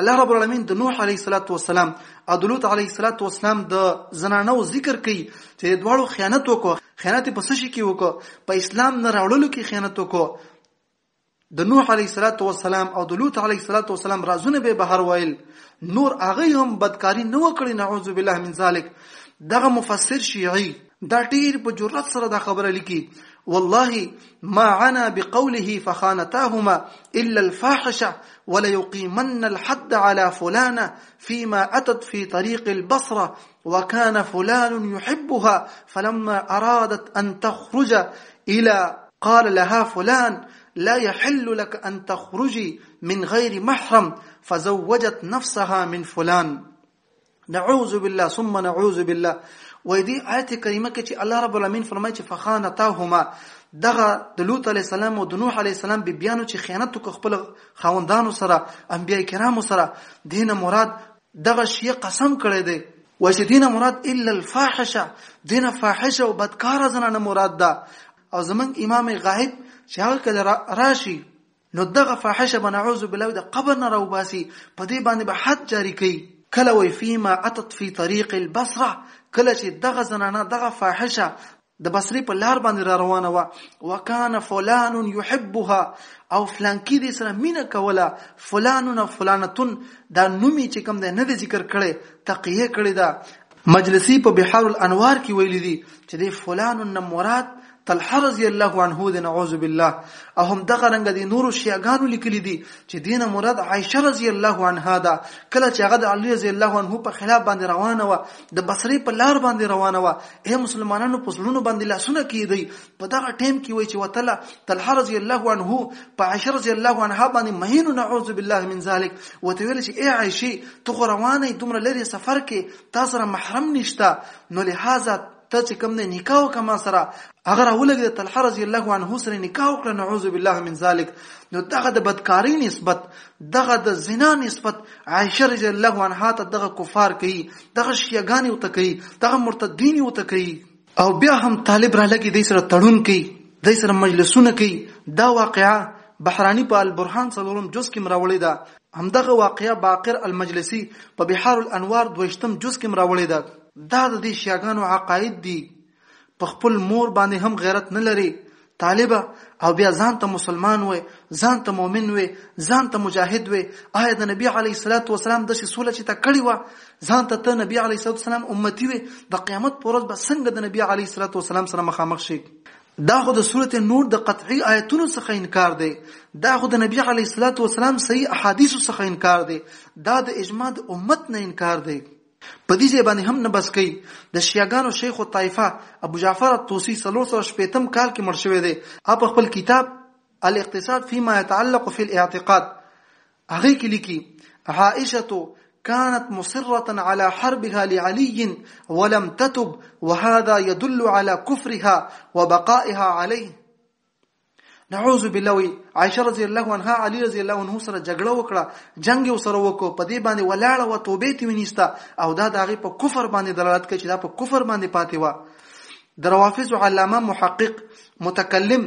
الله رب العالمین د نوح علیه السلام او د لوط علیه السلام د زنانو ذکر کوي چې دواړو خیانت وکړو خیانت په څه شي کې وکړو په اسلام نه راوړلو کې خیانت وکړو د نوح علیه السلام او د لوط علیه السلام رازونه به بهر وایل نور هغه هم بدکاری نه وکړي نعوذ بالله من ذلک دغه مفسر شیعي دا ډیر په جرأت سره دا خبره لیکي والله ما عنا بقوله فخانتاهما إلا الفاحشة وليقيمن الحد على فلانة فيما أتت في طريق البصرة وكان فلان يحبها فلما أرادت أن تخرج إلى قال لها فلان لا يحل لك أن تخرجي من غير محرم فزوجت نفسها من فلان نعوذ بالله ثم نعوذ بالله وې دې آیت کریمه کې چې الله رب العالمین فرمایي چې فخانتهما دغه د لوط علی السلام او د نوح علی السلام به بیانو چې خیانت وکړ خپل خوندانو سره انبیای کرامو سره دین مراد دغه شی قسم کړی دی و چې دین مراد الا الفاحشه دین فاحشه او بدکار زنانه مراد ده او زمنګ امام غائب چې هغه کله راشي نو دغه فاحشه به نعوذ بالله د قبر نه راوباسي په دې باندې به حد جاری کوي کله وی فيما اتت في طريق البصره کله چې دغه زنانه دغه فاحشه د بصری په لار باندې را روانه و وکانه فلان يحبها او فلانکی دې سره مینا کوله فلانون فلانتون دا نومي چې کوم د نه ذکر کړي تقیه کړي دا مجلسی په بحار الانوار کې ویل دي چې د فلانون مراد طلحه رضی الله عنه د نعوذ بالله او هم دغه رنګ د نورو شیعاګانو لیکلي دي چې دینه مراد عائشه رضی الله عنها ده کله چې هغه د علی رضی الله عنه په خلاف باندې روانه و د بصری په لار باندې روانه و اے مسلمانانو په زړونو باندې لاسونه کیدی په دغه ټیم کې وای چې وتله طلحه رضی الله عنه په عائشه رضی الله عنها باندې مهین نعوذ بالله من ذلک وته ویل چې اے عائشه تو روانه دومره لري سفر کې تاسو محرم نشته نو لهدا ته چې کوم نه نکاح وکړه ما سره هغه راولګي د طلحه رضی الله عنه سره نکاح وکړه نعوذ بالله من ذلک نو دغه د بدکاری نسبت دغه د زنا نسبت عائشه رضی الله عنها ته دغه کفار کوي دغه شیعاګانی وته کوي دغه مرتدین وته کوي او بیا هم طالب را لګي د سره تړون کوي د سره مجلسونه کوي دا واقعا بحرانی په البرهان څلورم جز کې مراولې ده همدغه واقعه باقر المجلسي په بحار الانوار دویشتم جز کې راوړې ده دا د دې شیاګانو عقاید دي په خپل مور باندې هم غیرت نه لري طالبه او بیا ځان ته مسلمان وي ځان ته مؤمن وي ځان ته مجاهد وي آیا د نبی علی صلوات و سلام د سوله چې تا کړی و ځان ته ته نبی علی صلوات و سلام امتی وي د قیامت پر ورځ به څنګه د نبی علی صلوات و سلام سره مخامخ شي دا خو د سورته نور د قطعي آیتونو څخه انکار دی دا خو د نبی علی صلوات و سلام صحیح احادیث څخه انکار دی دا د اجماع د امت نه انکار دی په دې ځای باندې هم نه بس کوي د شیعاګانو شیخ او طایفه ابو جعفر الطوسی 315 کال کې مړ شوی دی اپ خپل کتاب الاقتصاد فيما يتعلق في الاعتقاد هغه کې لیکي عائشه كانت مصرة على حربها لعلي ولم تتب وهذا يدل على كفرها وبقائها عليه نعوذ بالله وی عائشه رضی الله عنها علی رضی الله عنه سره جګړه وکړه جنگ یې سره وکړو په دې باندې ولاړه و توبه تی ونیسته او دا د هغه په کفر باندې دلالت کوي چې دا په کفر باندې پاتې و د روافض علامه محقق متکلم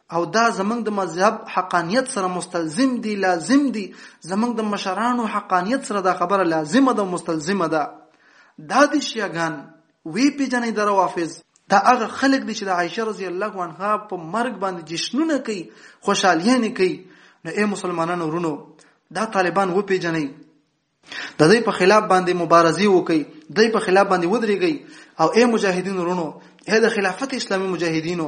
او دا زمنګ د مذهب حقانیت سره مستلزم دی لازم دی زمنګ د مشرانو حقانیت سره دا خبره لازمه ده مستلزمه ده دا د شیعاګان وی پیجنې د روافض دا هغه خلک دي چې د عائشه رضی الله عنها په مرګ باندې جشنونه کوي خوشحالیانه کوي نو اے مسلمانانو ورونو دا طالبان و پیجنې د دې په خلاف باندې مبارزه وکړي د دې په خلاف باندې ودرېږي او اے مجاهدین ورونو اے د خلافت اسلامي مجاهدینو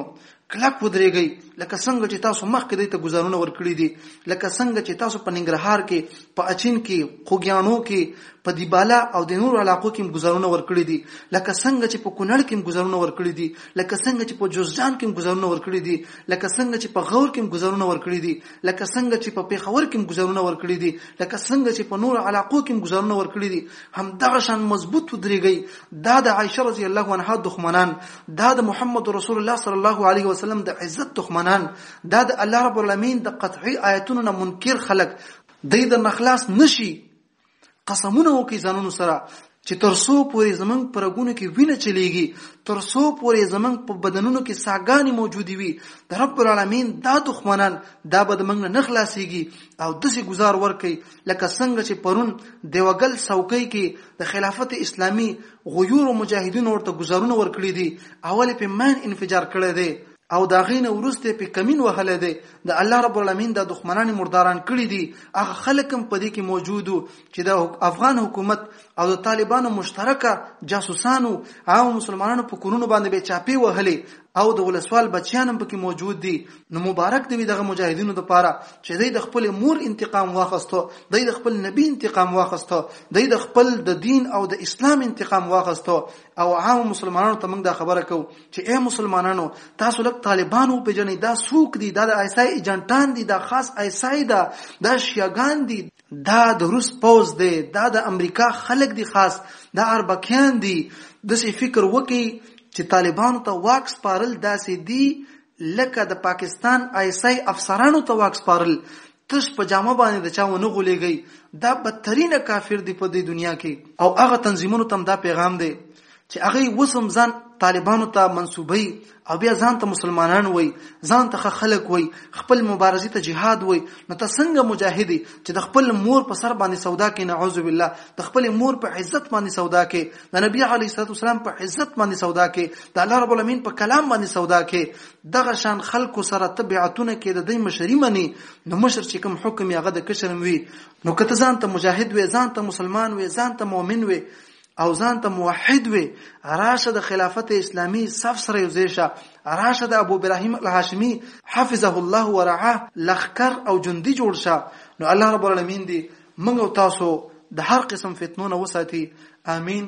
کلک ودرېږي لکه څنګه چې تاسو مخکې دې ته گزارونه ورکړي دي لکه څنګه چې تاسو په ننګرهار کې په اچین کې خوګیانو کې په دیبالا او د نورو علاقو کې گزارونه ورکړي دي لکه څنګه چې په کونړ کې گزارونه ورکړي دي لکه څنګه چې په جوزجان کې گزارونه ورکړي دي لکه څنګه چې په غور کې گزارونه ورکړي دي لکه څنګه چې په پیښور کې گزارونه ورکړي دي لکه څنګه چې په نور علاقو کې گزارونه ورکړي دي هم دغه شان مضبوط ودرېږي دا د عائشه رضی الله عنها دښمنان دا د محمد رسول الله صلی الله علیه وسلم د عزت دښمنان دا د الله رب العالمین د قطعی آیتونو نه منکر خلق د دې د نخلاص نشي قسمونه وکړي ځانونو سره چې تر څو پورې زمنګ پرګونو کې وینه چلیږي تر څو پورې زمنګ په بدنونو کې ساګانی موجودي وي د رب العالمین دا دښمنان دا بد منګ نه خلاصيږي او دسي گزار ورکي لکه څنګه چې پرون دیوګل څوکۍ کې د خلافت اسلامی غیور مجاهدینو ورته گزارونه ورکړي دي اول په مان انفجار کړی دی او دا غین ورسته په کمین وهله دی د الله رب العالمین د دښمنان مرداران کړی دي هغه خلک هم په دې کې موجود چې د افغان حکومت او د طالبانو مشترکه جاسوسانو او مسلمانانو په کورونو باندې به چاپی وهلې او د ولسوال بچیان هم پکې موجود دي نو مبارک دی دغه مجاهدینو لپاره چې دوی د خپل مور انتقام واخستو دوی د خپل نبی انتقام واخستو دوی د خپل د دین او د اسلام انتقام واخستو او عام مسلمانانو ته موږ دا خبره کو چې اے مسلمانانو تاسو لک طالبانو په جنې دا سوق دي دا د ایسای ایجنټان دي دا خاص ایسای دا دا شیاغان دي دا د روس پوز دی دا د امریکا خلک دي خاص دا اربکیان دي د سی فکر وکي چې طالبانو ته واکس پارل داسې دي لکه د پاکستان ایسای افسرانو ته واکس پارل تش په جامه باندې د چا ونه غولېږي دا بدترینه کافر دی په دې دنیا کې او هغه تنظیمونو تم دا پیغام دی چې هغه وسم ځان طالبانو ته منسوبي او بیا ځان ته مسلمانان وای ځان ته خلک وای خپل مبارزه ته جهاد وای نو ته څنګه مجاهدی چې د خپل مور په سر باندې سودا کې نعوذ بالله د خپل مور په عزت باندې سودا کې د نبی علی صلوات والسلام په عزت باندې سودا کې د الله رب العالمین په کلام باندې سودا کې دغه شان خلکو سره ته بیعتونه کې د دوی مشري مني نو مشر چې کوم حکم یې هغه د کشرم وي نو که ته ځان ته مجاهد وې ځان ته مسلمان وې ځان ته مؤمن وې او ځان ته موحد وي راشه د خلافت اسلامی صف سره یو ځای شه راشه د ابو ابراهیم الهاشمی حفظه الله ورعاه لخر او جندي جوړ شه نو الله رب العالمین دی موږ تاسو د هر قسم فتنو نه وساتي امين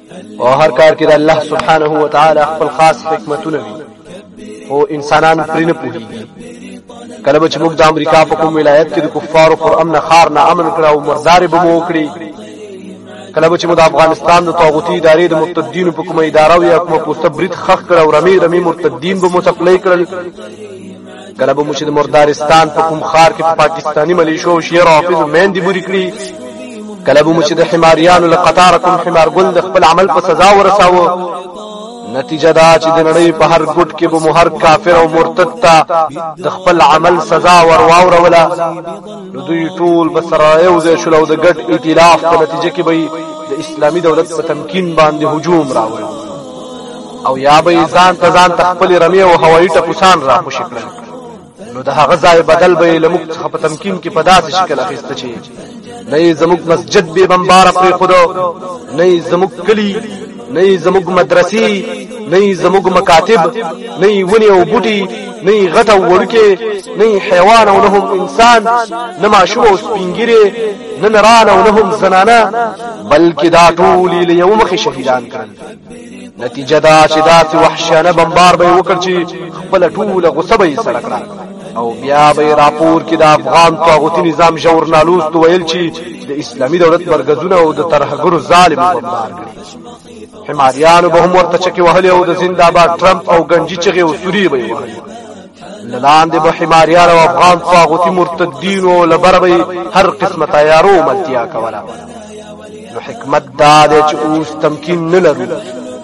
او هر کار کې د الله سبحانه و تعالی خپل خاص حکمتونه وي او انسانان پرې نه پوهیږي کله به چې موږ د امریکا په کوم ولایت کې د کفارو پر امن خار نه امن کړه او مردارې به مو وکړي کله به چې موږ د افغانستان د طاغوتي ادارې د مرتدینو په کومه اداره او یا کومه پوسته برید خخ کړه او رمې رمې مرتدین به مو څپلۍ کړل کله به مو چې د مردارستان په کوم ښار کې پاکستاني ملیشو او شیعه رافضو میندې بوري کړي کله به مو چې د حماریانو له قطاره کوم حمارګل د خپل عمل په سزا ورساوه نتیجه دا چې د نړۍ په هر ګډ کې به مو هر کافر او مرتد ته د خپل عمل سزا ور واوروله نو دوی ټول به سره یو ځای شول او د ګډ ایتلاف په نتیجه کې به د اسلامي دولت په تمکین باندې هجوم راوړل او یا به یې ځان ته ځان ته خپلې رمې او هوایي ټپوسان راخوشې کړل نو د هغه ځای بدل به یې له موږ څخه په تمکین کې په داسې شکل اخیسته چې نه یې زموږ مسجد بې بمباره پرېښودو نه یې زموږ کلي نه یې زموږ مدرسې نه یې زموږ مکاتب نه یې ونې او بوټي نه یې غټ او وړوکی نه یې حیوان او نه هم انسان نه ماشوم او سپینګیرې نه نران او نه هم زنانه بلکې دا ټول یې له یو مخې شهیدان کړل نتیجه دا چې داسې وحشیانه بمبار به وکړ چې خپل ټوله غصه به یې سړه کړه او بیا به راپور کې د افغان طاغوتي نظام ژورنالوست ویل چې د اسلامي دولت مرګزونه او د ترهګرو ظالم بمبار کړي حماریانو به هم ورته چکې وهلې او د زنداباد ټرمپ او ګنجي چغې او سوري به یې وهلې لاندې به حماریان او افغان طاغوتی مرتدین او لبر به هر قسمه تیارو ملتیا کوله نو حکمت دا دی چې اوس تمکین نه لرو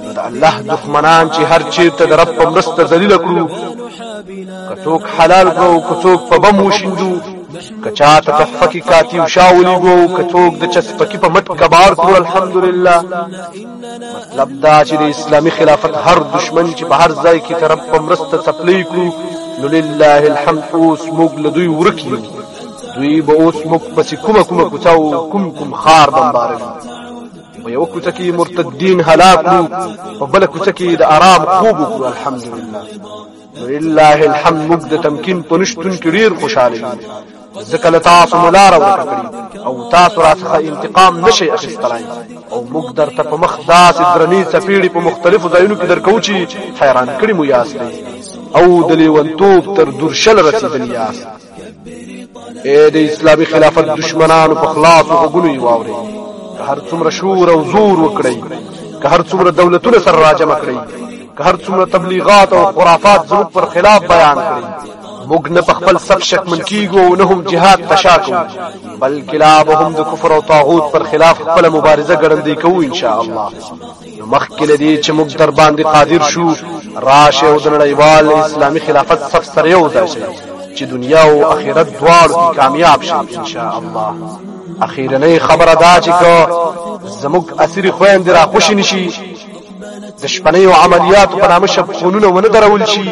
نو د الله دښمنان چې هر چیرته د رب په مرسته ذلیل کړو که څوک حلال کړو که څوک په بم وشیندو که چا ته تحفه کې کاتیو شا ولیږو که څوک د چسپکي په مټ کبار کړو الحمدلله مطلب دا چې د اسلامي خلافت هر دشمن چې په هر ځای کې طرف په مرسته تپلی کړو نو لله الحمد اوس موږ له دوی ورک یو دوی به اوس موږ پسې کومه کومه کوڅه او کوم کوم ښار بمباروي په یوه کوڅه کې مرتدین هلاک کړو په بله کوڅه کې د ارام خوب وکړو الحمدلله ولله الحمد موږ د تمکین په نشتون کې ډیر خوشاله یو ځکه له تاسو مو لاره ورکه کړې او تاسو راڅخه انتقام نشئ اخیستلای او موږ درته په مخ داسې درنې څپېړې په مختلفو ځایونو کې درکوو چې حیران کړي مو یاست او د لیونتوب تر درشل رسېدلي یاست اے د اسلامي خلافت دشمنانو په خلاصو غوږونو یې واورئ که هر څومره شور او زور وکړئ که هر څومره دولتونه سره راجمع کړئ که هر څومره تبلیغات او خرافات زموږ پر خلاف بیان کړئ موږ نه په خپل سب شکمن کیږو او نه هم جهاد تشا کوو بلکې لا به هم د کفر او طاغوت پر خلاف خپله مبارزه ګړندۍ کوو ان شاء الله نو مخکې لدی چې موږ در باندې قادر شو راشه او د نړیوال اسلامي خلافت صف سره یو ځای شي چې دنیا او آخرت دواړو کې کامیاب شي ان شاء الله اخیرنۍ خبره دا چې کو زموږ اسیر خويند را خوشی نشي د شپنۍ عملیات په نامه شب خونونه ونه درول شي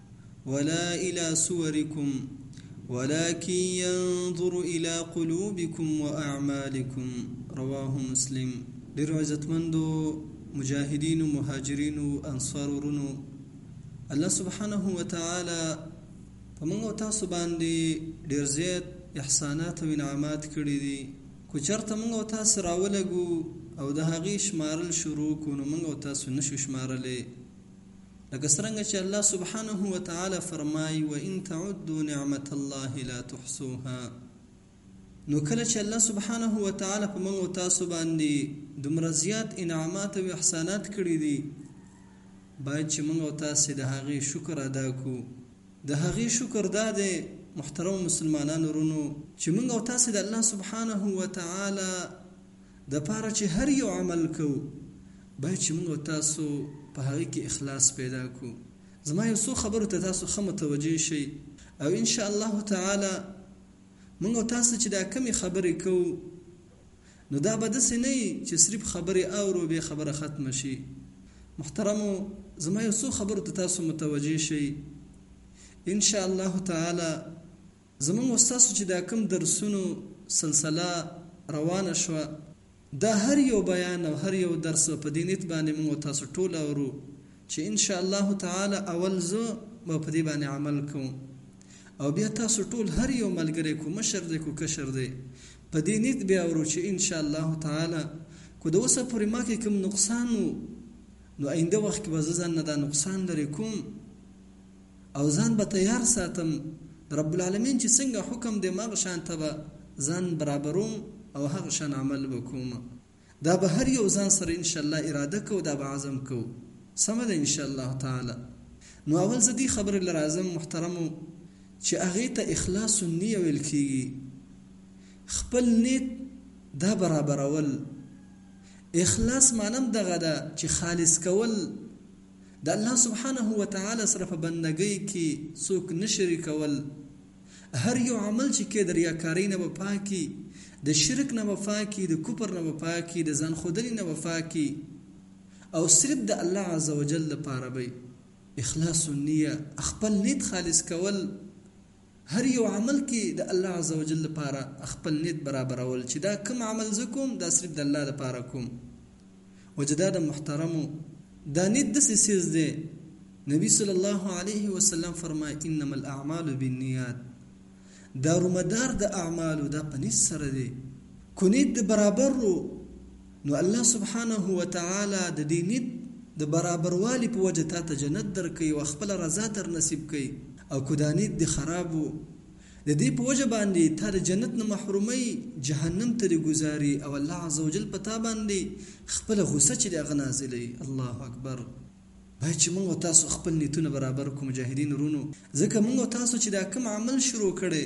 ولا الى صوركم ولكن ينظر الى قلوبكم واعمالكم رواه مسلم ډیر عزتمندو مجاهدینو مهاجرینو انصارو رونو الله سبحانه و تعالی په موږ او تاسو باندې ډیر زیات احسانات او انعامات کړي دي کو چرته موږ او تاسو راولګو او د هغې شمارل شروع کو نو موږ او تاسو نشو شمارلې لکه څرنګه چې الله سبحانه وتعالی فرمایي وان تعدوا نعمت الله لا تحصوها نو کله چې الله سبحانه وتعالی په موږ او تاسو باندې دومره زیات انعامات او احسانات کړي دي باید چې موږ او تاسو د هغې شکر ادا کو د هغې شکر دا دی محترم مسلمانانو ورونو چې موږ او تاسو د الله سبحانه وتعالی دپاره چې هر يو عمل کوو بايد چې موږ او تاسو په هغه کې اخلاص پيدا کړو زما يو څو خبرو ته تاسو ښه متوجه شئ او ان شاء الله تعالی موږ او تاسو چې دا کمی خبرې کوو نو دا به داسې نه وي چې صرف خبرې اورو بیا خبره ختمه شي محترمو زما یو څو خبرو ته تاسو متوجه شئ ان شاء الله تعالی زمونږ اوستاسو چې دا کوم درسونو سلسله روانه شوه. دا هر یو بیان او هر یو درس به په دې نیت باندې مونږ او تاسو ټول اورو چې ان شاء الله تعالی اول زه به په دې باندې عمل کوم او بیا تاسو ټول هر یو ملګری کو مشر دی کو کشر دی په دې نیت بیا اورو چې ان شاء الله تعالی کو د اوسه پورې ما کې کوم نقصان وو نو آینده وخت کې به زه ځان نه دا نقصان لرې کوم او ځان به تیار ساتم د رب العالمین چې څنګه حکم دی مغ شان ته به ځان برابروم او هغه شان عمل به کوم دا به هر یو ځان سره ان شاء الله اراده کو دا به عزم کو سم ده ان شاء الله تعالی نو اول زه دې خبره لرازم محترمو چې هغه ته اخلاص النیه ویل کیږي خپل نیت دا برابرول اخلاص مانم دغه ده چې خالص کول د الله سبحانه وتعالی سره په بندګۍ کي څوک نه شریکول، هر یو عمل چي کوې د ریاکارۍ نه به پاک يي، د شرک نه به پاک يي، د کفر نه به پاک يي، د ځان ښودني نه به پاک يي او صرف د الله عزوجل لپاره به يي، اخلاص النیه، خپل نیت خالص کول، هر یو عمل کی د الله عزوجل لپاره خپل نیت برابرول چی دا کوم عمل زه کوم دا صرف د الله لپاره کوم وجداد محترمو دا نیت دسی سیز دی نبی صلی الله علیه وسلم فرمای انما الاعمال بالنیات دارومدار د اعمالو دا په نیت سره دی کو نیت د برابر رو نو الله سبحانه وتعالی د دې نيت د برابروالي په وجه تا ته جنت درکوي او خپله رضا در نصيب کوي او که دا نيت دې خراب وو د دې په وجه باندې تا د جنت نه محروموي جهنم ته دې ګذاري او الله عزوجل په تا باندې خپله غصه چې دې هغه نازلوي الله اکبر باید چې موږ او تاسو خپل نیتونه برابر کړو مجاهدین ورونو ځکه موږ او تاسو چې دا کوم عمل شروع کړي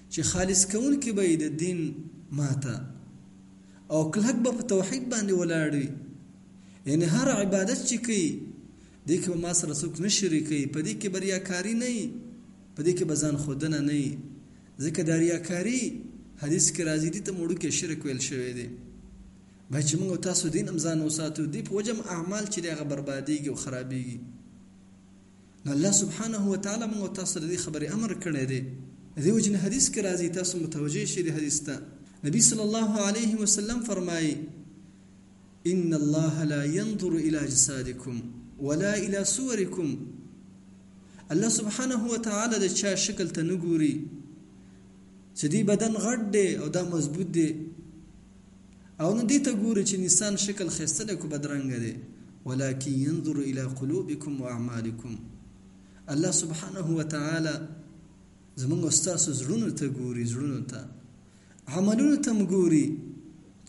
چې خالص کوونکي به يې د دين ماته او کلک به په توحيد باندې ولاړ وي یعنې هر عبادت چې کوي دې کې به ما سره څوک نه شریکوي په دې کې به ریاکاري نه وي په دې کې به ځان ښودنه نه وي ځکه دا ریاکاري حدیث کې راځي دي ته موړو کې شرک ویل شوی دی به چې موږ تاسو دین هم ځان وساتو دی په وجم اعمال چې هغه بربادیږي او خرابیږي نو الله سبحانه وتعالی موږ او تاسو ته د دې خبرې امر کړی دی. د دې وجې نه حدیث کې راځي، تاسو متوجه شئ دې حدیث ته. نبي صلی الله علیه وسلم فرمایي، ان الله لا ينظر الى اجسادكم ولا الى صوركم الله سبحانه وتعالی د چا شکل ته نه ګوري چې دی بدن غټ دی او دا مضبوط دی او نه دې ته ګوري چې نسان شکل ښایسته دی که بدرنګه دی ولکن ينظر الي قلوبکم واعمالکم الله سبحانه وتعالی زمونږ او ستاسو زړونو ته ګوري زړونو ته عملونو ته هم ګوري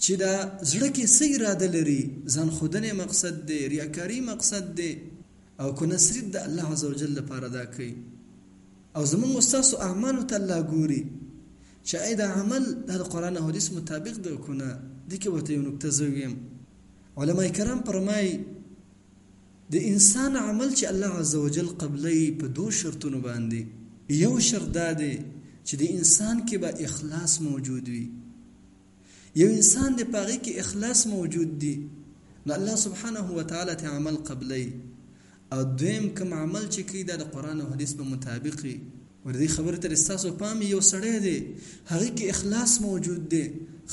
چې دا زړه کې څه اراده لري ځان خودنې مقصد دی ریاکاري مقصد دی او که نه صرف د الله عزوجل لپاره دا کوي او زمونږ ستاسو اعمالو ته الله ګوري چه ایا دا عمل دا د قرآن او حدیث مطابق ده که نه؟ دې کې ورته یو نکته زه ویم. علماء کرام فرمایي د انسان عمل چې الله عزوجل قبلوي په دوو شرطونو باندې یو شرط دا دی چې د انسان کې به اخلاص موجود وي یو انسان دی په هغه کې اخلاص موجود دی نو الله سبحانه وتعالی ته عمل قبلای او دویم کوم عمل چې کوي دا د قران او حدیث په مطابق وي وردی خبره تر تاسو پام یو سړی دی هغه کې اخلاص موجود دی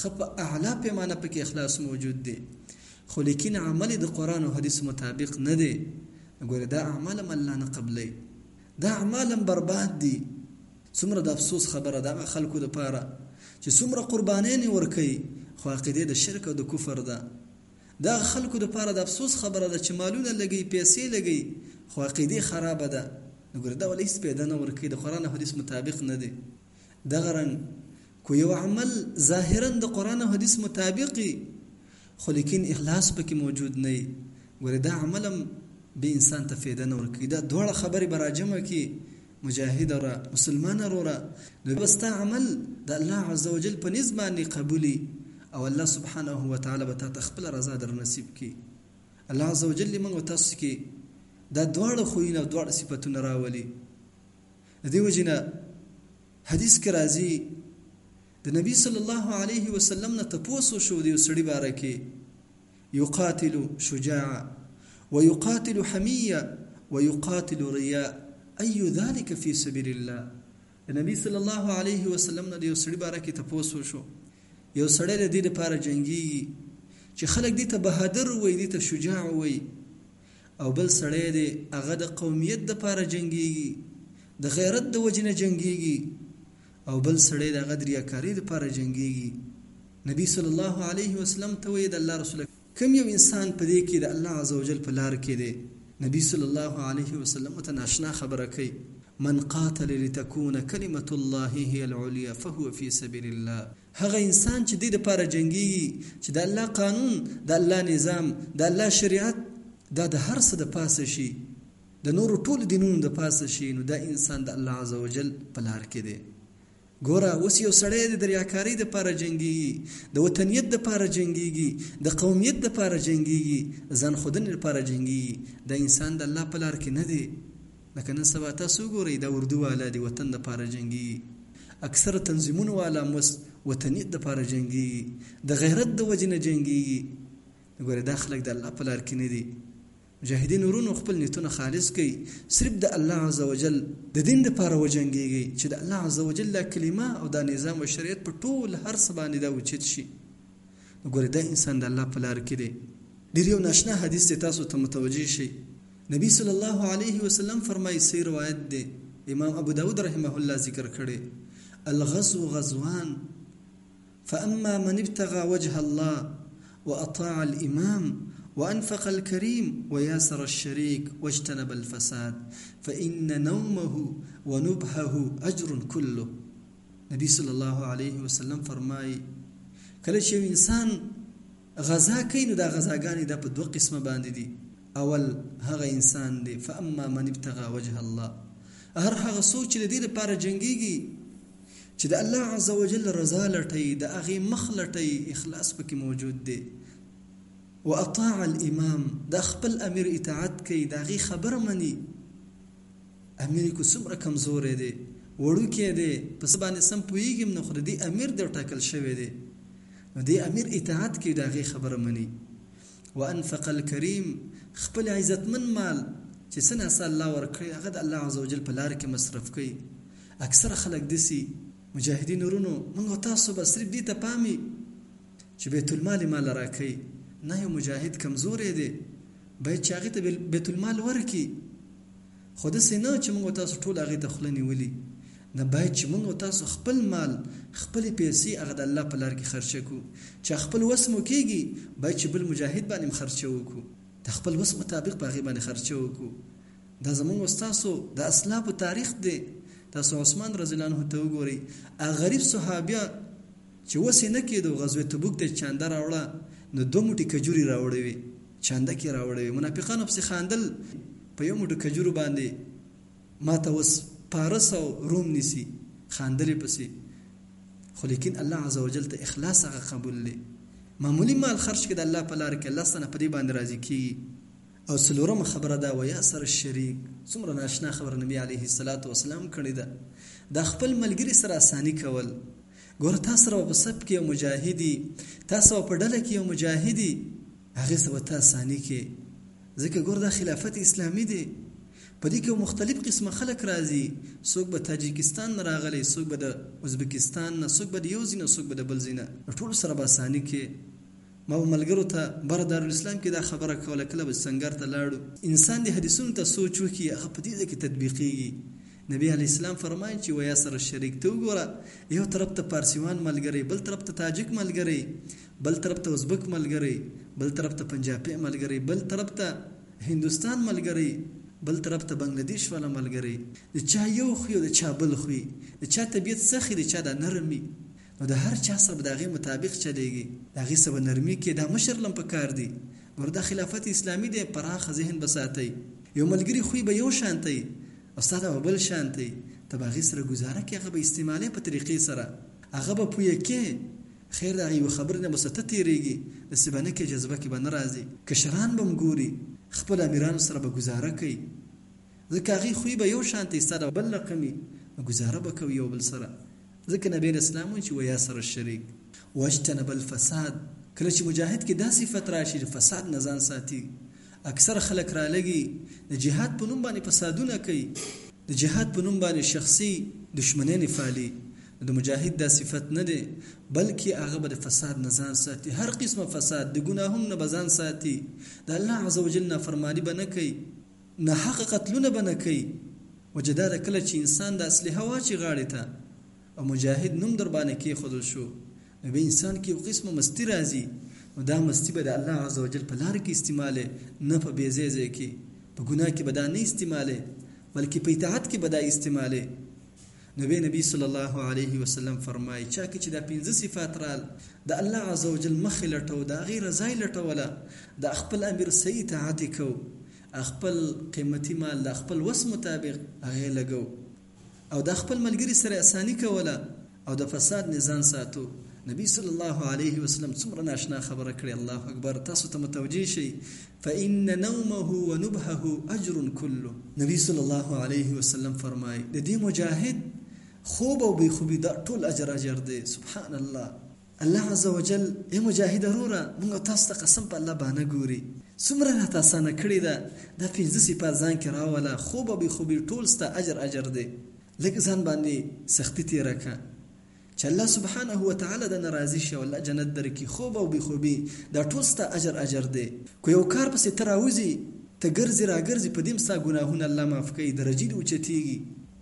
خپ اعلی پیمانه پکې اخلاص موجود دی خو لیکن عمل د قران او حدیث مطابق نه دی ګوره دا اعمال هم الله نه قبلې دا اعمال هم برباد دي څومره د افسوس خبره ده هغه خلکو لپاره چې څومره قربانیانې ورکوي خو عقیده د شرک او د کفر ده د هغه خلکو لپاره د افسوس خبره ده چې مالونه لګوي پیسې لګوي خو عقیده خرابه ده نو ګوره دا ولې هېڅ پیدا نه ورکوي د قرآن او حدیث مطابق نه دی دغه رنګ که یو عمل ظاهراً د قرآن او حدیث مطابق وي خو لیکن اخلاص پکې موجود نه وي ګورې دا عمل هم بې انسان ته فیده نه ورکوي دا دواړه خبرې به راجمع کړي مجاهد وروره مسلمان وروره نو به ستا عمل د الله عز وجل په نزد باندې قبولي او الله سبحانه وتعالی به تا ته خپله رضا در نصیب کړي الله عز وجل دې موږ تاسو کې دا دواړه خویونه او دواړه صفتونه راولي د دې وجې نه حدیث کې راځي، د نبي صلی الله علیه وسلم نه تپوس وشو د یو سړي باره کې، یقاتل شجاعا ویقاتل حمیه ویقاتل ریاء ای ذلک فی سبیل الله د نبی صلی الله علیه وسلم نه د یو سړي باره کې تپوس وشو یو سړی د دې لپاره جنګیږي چې خلک دې ته بهادر وایي دې ته شجاع وایي او بل سړی دی هغه د قومیت د پاره جنگیږي د غیرت د وجې نه جنگیږي او بل سړی د هغه د ریاکارۍ د پاره جنگیږي نبی صلی الله علیه وسلم ته وایي د الله رسول کوم یو انسان په دې کې د الله عزوجل په لار کې دی نبی صلی الله علیه وسلم ته ناشنا خبره کوي من قاتل لتكون كلمة الله هي العليا فهو في سبيل الله هغه انسان چې دې لپاره جنګېږي چې د الله قانون، د الله نظام، د الله شریعت دا د هر څه د پاسه شي، د نورو ټولو دینونو د پاسه شي، نو دا انسان د الله عزوجل په لار کې دی. ګوره اوس یو سړی دی د ریاکارۍ لپاره جنګېږي، د وطنیت لپاره جنګېږي، د قومیت لپاره جنګېږي، ځان ښودنې لپاره جنګېږي، دا انسان د الله په لار کې نه دی. لکه نن سبا تاسو وګورئ دا اردو والا دي وطن دپاره جنګیږي اکثره تنظیمونو والا هم اوس وطنیت دپاره جنګیږي د غیرت د وجې نه جنګیږي نو ګوره دا خلک د الله په لار کې نه دي مجاهدین ورونو خپل نیتونه خالص کړئ صرف د الله عز وجل د دین دپاره وجنګیږئ چې د الله عز وجل دا کلمه او دا نظام او شریعت په ټول هر څه باندې دا اوچت شي نو ګوره دا انسان د الله په لار کې دی ډېر یو ناشنا حدیث دی تاسو ته متوجه شئ نبی صلی الله علیه وسلم فرمائی صحیح روایت دی امام ابو داود رحمه الله ذکر کړی الغزو غزوان فاما من ابتغى وجه الله واطاع الامام وانفق الكريم وياسر الشريك واجتنب الفساد فان نومه ونبهه اجر كله نبی صلی الله علیه وسلم فرمائی کله چې انسان غزا کوي نو دا غزاګانې دا په دوه قسمه باندې دي اول هغه انسان دی فاما من ابتغى وجه الله هر هغه څوک چې د دې لپاره جنگيږي چې د الله عز وجل رضا لټي د هغه مخ لټي اخلاص پکې موجود دی واطاع الامام د خپل امیر اطاعت کوي د هغه خبره مني امیر کو څومره کمزورې دی وړوکی دی په سبانه سم پویګم نه خو د امیر د ټاکل شوی دی نو دې امیر اطاعت کوي دهغې خبره مني وانفق الکریم خپل عزتمن مال چې څه ناڅه الله ورکړي هغه د الله عزوجل په لار کې مصرف کوي اکثره خلک دسي مجاهدین ورونو موږ تاسو به صرف دې ته پامي چې بیت المال مال راکړي نه یو مجاهد کمزورې دی باید چې هغه ته بیت المال ورکړي خو داسې نه چې موږ او تاسو ټول هغې ته خوله نیولي ده، باید چې موږ او تاسو خپل مال، خپلې پیسې هغه د الله په لار کې خرچه کړو، چا خپل وس مو کېږي باید چې بل مجاهد باندې هم خرچه وکړو، د خپل وس مطابق په هغې باندې خرچه وکړو، دا زموږ او ستاسو د اسلافو تاریخ دی، تاسو عثمان رضی الله عنه ته وګورئ، هغه غریب صحابیه چې وس یې نه کېدو غزوه تبوک ته چې چانده راوړه نو دوه موټي کجوري راوړې وې، چانده کې راوړی وي منافقانو پسې خاندل په یو موټو کجورو باندې ماته وس پارس او روم نیسی خاندلې پسې خو لیکن الله عزوجل ته اخلاص هغه قبول لې معمولی مال خرج کړه الله په لار کې الله سره په دې باندې راضي کیږي او څلورم خبره دا ویا سره شریک څومره ناشنا خبره نبی علیه الصلاۃ والسلام کړی ده د خپل ملګری سره اسانی کول ګور تاسو په سب کې مجاهدی تاسو په ډله کې مجاهدی هغه څه به ته اساني کې ځکه ګور دا خلافت اسلامي دی په دې کې مختلف قسمه خلک راځي څوک به تاجکستان نه راغلی څوک به د ازبکستان نه څوک به د یو ځینه څوک به د بل ځینه ټول سره به اساني کې ما به ملګرو ته بره دارالاسلام کې دا خبره کوله کله به سنګر ته لاړو انسان د حدیثونو ته سوچ وکړي هغه په دې ځای کې تطبیقېږي نبی علی اسلام فرمایي چې ویا سره شریک ته وګوره یو طرف ته پارسیوان ملګری بل طرف ته تاجک ملګری بل طرف ته ازبک ملګری، بل طرف ته پنجاپې ملګری، بل طرف ته هندوستان ملګری، بل طرف ته بنګله دېش والا ملګری، د چا یو خوی او د چا بل خوی، د چا طبیعت سخی د چا دا نرم وی، نو د هر چا سره به د هغې مطابق چلیږې، د هغې سره به نرمی کې، دا مشر لم پکار دی، ګوره دا خلافت اسلامی دی، پراخه ذهن به ساتی، یو ملګری خوی به یو شانتی او ستا دا به بل شانتی، ته به هغې سره ګذاره کې، هغه به استعمالې په طریقې سره، هغه به پوه کې، خیر ده یوه خبری نه به څه ته تیریږی دسی به نه کی جذبه کی به نه راځی کشران به هم ګوری خپل امیرانو سره به ګذاره کوی ځکه هغی خوی به یو شان ته ستا د بل رقم وی نو ګذاره به کوی یو بل سره ځکه نبی علیه السلام وی چی ویاسر الشریک واجتنب الفساد کله چی مجاهد کی دا صفت راشی چی فساد نه ځان ساتی اکثر خلک رالږي د جهاد په نوم باندې فسادونه کوي د جهاد په نوم باندې شخصي دشمنينې فعلي نو د مجاهد دا صفت نه دی بلکې هغه به د فساد نه ځان ساتي هر قسمه فساد د ګناهونو نه به ځان ساتي د الله عز وجل نافرماني به نه کوي ناحقه قتلونه به نه کوي وجه دا ده کله چې انسان د اسلحه واچي غاړې ته او مجاهد نوم درباندې کېښودل شو نو بیا انسان کې یو قسمه مستي راځي نو دا مستي به د الله عزوجل په لاره کې استعمالې نه په بې ځای ځای کې په ګناه کې به دا نه استعمالې بلکې په اطاعت کې به دا استعمالې نو بیا نبی صلی الله علیه وسلم فرمایي چا کې چې دا پنځه صفات رال د الله عزوجل مخې لټو د هغې رضا یې لټوله د خپل امیر صحیح اطاعت یې کو خپل قیمتي مال د خپل وس مطابق هغې لګو او د خپل ملګري سره اساني کوله او د فساد نه ځان ساتو نبی صلی الله علیه وسلم څومره ناشنا خبره کړې الله اکبر تاسو ته متوجه شي فإن نومه ونبهه اجر كله نبی صلی الله علیه وسلم فرمای د دې مجاهد خوب او بی خوبی دا ټول اجر اجر دی سبحان الله الله عز وجل ای مجاهد وروره موږ تاسو ته قسم په الله بانه ګوري څومره راته اسانه کړې ده دا پنځه صفات ځان کې راوله خوب او بېخوبي ټول ستا اجر اجر دی لږ ځان باندې سختي تېره کړه چې الله سبحانه و تعالی د ناراضي شي او الله جنت درکړي خوب او بېخوبي دا ټول ستا اجر اجر دی که یو کار پسې ته راوځي ته ګرځې راګرځې په دې هم ستا ګناهونه الله معاف کوي درجې دې اوچتېږي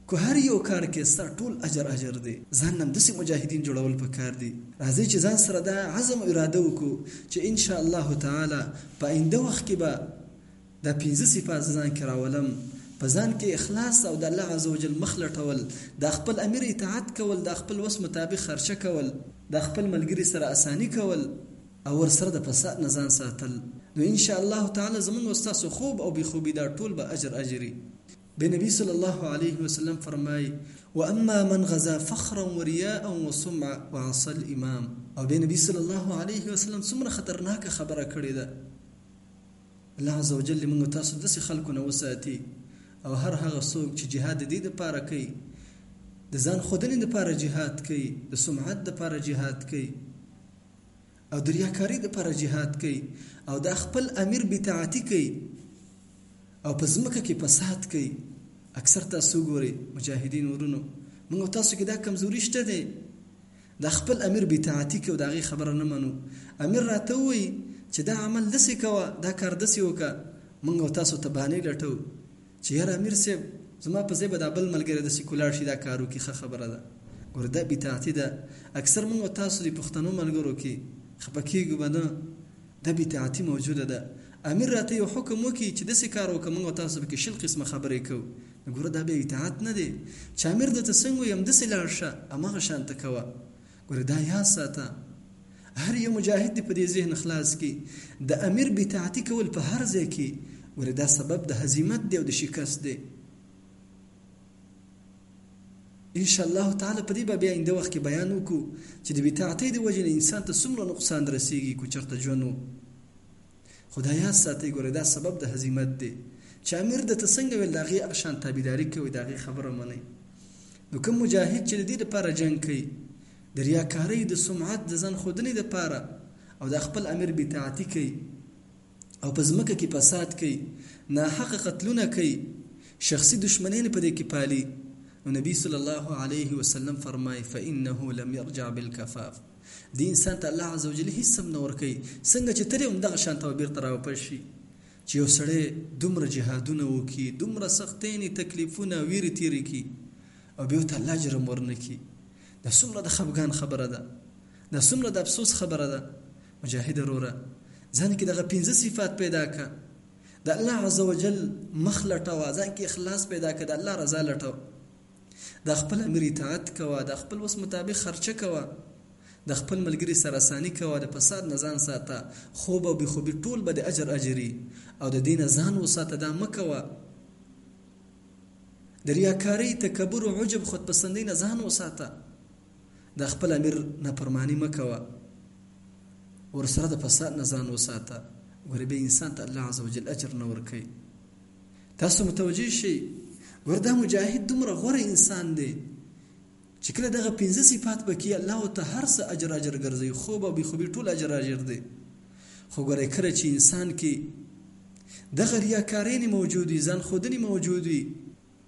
که هر يو کار کې ستا ټول اجر اجر دې ځان نه هم دسې مجاهدين جوړول پکار دي راځئ چې ځان سره دا عزم او اراده وکړو چې ان شاء الله تعالی په اينده وخت کې به دا پنځه صفات زه ځان کې راولم په ځان کې اخلاص او د الله عزوجل مخ لټول د خپل امیر اطاعت کول د خپل وس مطابق خرچه کول د خپل ملګری سره اسانی کول او ور سره د فساد نه ځان ساتل نو ان شاء الله تعالی زمونږ او ستاسو خوب او بی خوبی دا ټول به اجر اجری د نبی صلی الله علیه وسلم فرمای واما من غزا فخرا ورياء وسمعه وعصى الامام او د نبی صلی الله علیه وسلم څومره خطرناک خبره کړې ده الله عزوجل موږ تاسو داسې خلکو نه وساتي او هر هغه څوک چې جهاد دې د پاره کوي د ځان خودنې د پاره جهاد کوي د سمعت د پاره جهاد کوي او دریاکاری لپاره جهاد کوي او دا خپل امیر بیتاعتی کوي او په ځمکه کې فساد کوي اکثر تاسو ګوري مجاهدین ورونو موږ تاسو کې دا کمزوري شته دی دا خپل امیر بیتاعتی کوي دا غي خبره نه منو امیر راته وي چې دا عمل دسې کوه دا کار دسې وکړه موږ تاسو ته باندې لټو چی یاره امیر صیب زما په ځای به دا بل ملګری دسی کولار شی دا کار وکی ښه خبره ده ګرده بیتاعتی ده اکثر مونږ او تاسو دی پښتنو ملګرو کی خپه کیږو به نه دا بیتاعتی موجوده ده امیر راته یو حکم وکی چی دسی کار وکه مونږ او تاسو پکی شل قسمه خبری کوو نو ګوره دا بیا اطاعت نه دی چی امیر درته څنګه وی همدسی لاړ شه هماغه شانته کوه ګوره دا یاد ساته هر یو مجاهد دې په دې ذهن خلاص کړي د امیر بطاعتي کول په هر ځای کې ګوره دا سبب د هزیمت دی او د شکست دی ان شاء الله تعالی په دې به بیا انده وخت کې بیان وکړو چې د بطاعتۍ د وجې نه انسان ته څومره نقصان رسیږي کو چرته ژوند خدای یاد ساتي ګوره دا سبب د هزیمت دی چې امیر د ته څنګه ویل د هغې هغه شان تابعداري کوي د هغې خبره منئ نو کوم مجاهد چې د دې لپاره جنګ کوي د ریاکارۍ د سمعت د ځان ښودنې لپاره او د خپل امیر بیطاعتي کوي او په ځمکه کې فساد کوي ناحقه قتلونه کوي شخصي دشمنین په دې کې پالي نو نبی صلی الله علیه وسلم فرمایي فانه لم يرجع بالکفاف دی انسان ته الله عزوجل هیڅ هم نه ورکوي څنګه چې ترې همدغه شان ته بیرته راوپل شي چې یو سړی دومره جهادونه وکړي دومره سختېنې تکلیفونه ویرې تیرې کړي او بیا ته الله اجر هم ورنه کړي دا څومره د خفګان خبره ده دا څومره د افسوس خبره ده مجاهد وروره ځان کې دغه پنځه صفات پیدا کړه د الله عزوجل مخ لټوه ځان کې اخلاص پیدا کړه د الله رضا لټوه د خپل امیر اطاعت کوه، د خپل وس مطابق خرچه کوه، د خپل ملګري سره اساني کوه، د فساد نه ځان ساته، خوب او بې خوبي ټول به د اجر اجري او د دې نه ځان وساته، دا مه کوه، د ریاکارۍ، تکبر او عجب، خود پسندۍ، نه ځان وساته، د خپل امیر نافرماني مه کوه، ورسره د فساد نه ځان وساته، ګوره بیا انسان ته الله عزوجل اجر نه ورکوي. تاسو متوجه شئ ګوره دا مجاهد دومره غوره انسان دی چې کله دغه پنځه صفات پکې الله ورته هر څه اجر اجر ګرځوي خوب او بېخوبي ټول اجر اجر دی خو ګوره کله چې انسان کې دغه ریاکارۍ نه موجود وي ځان ښودنې موجود وي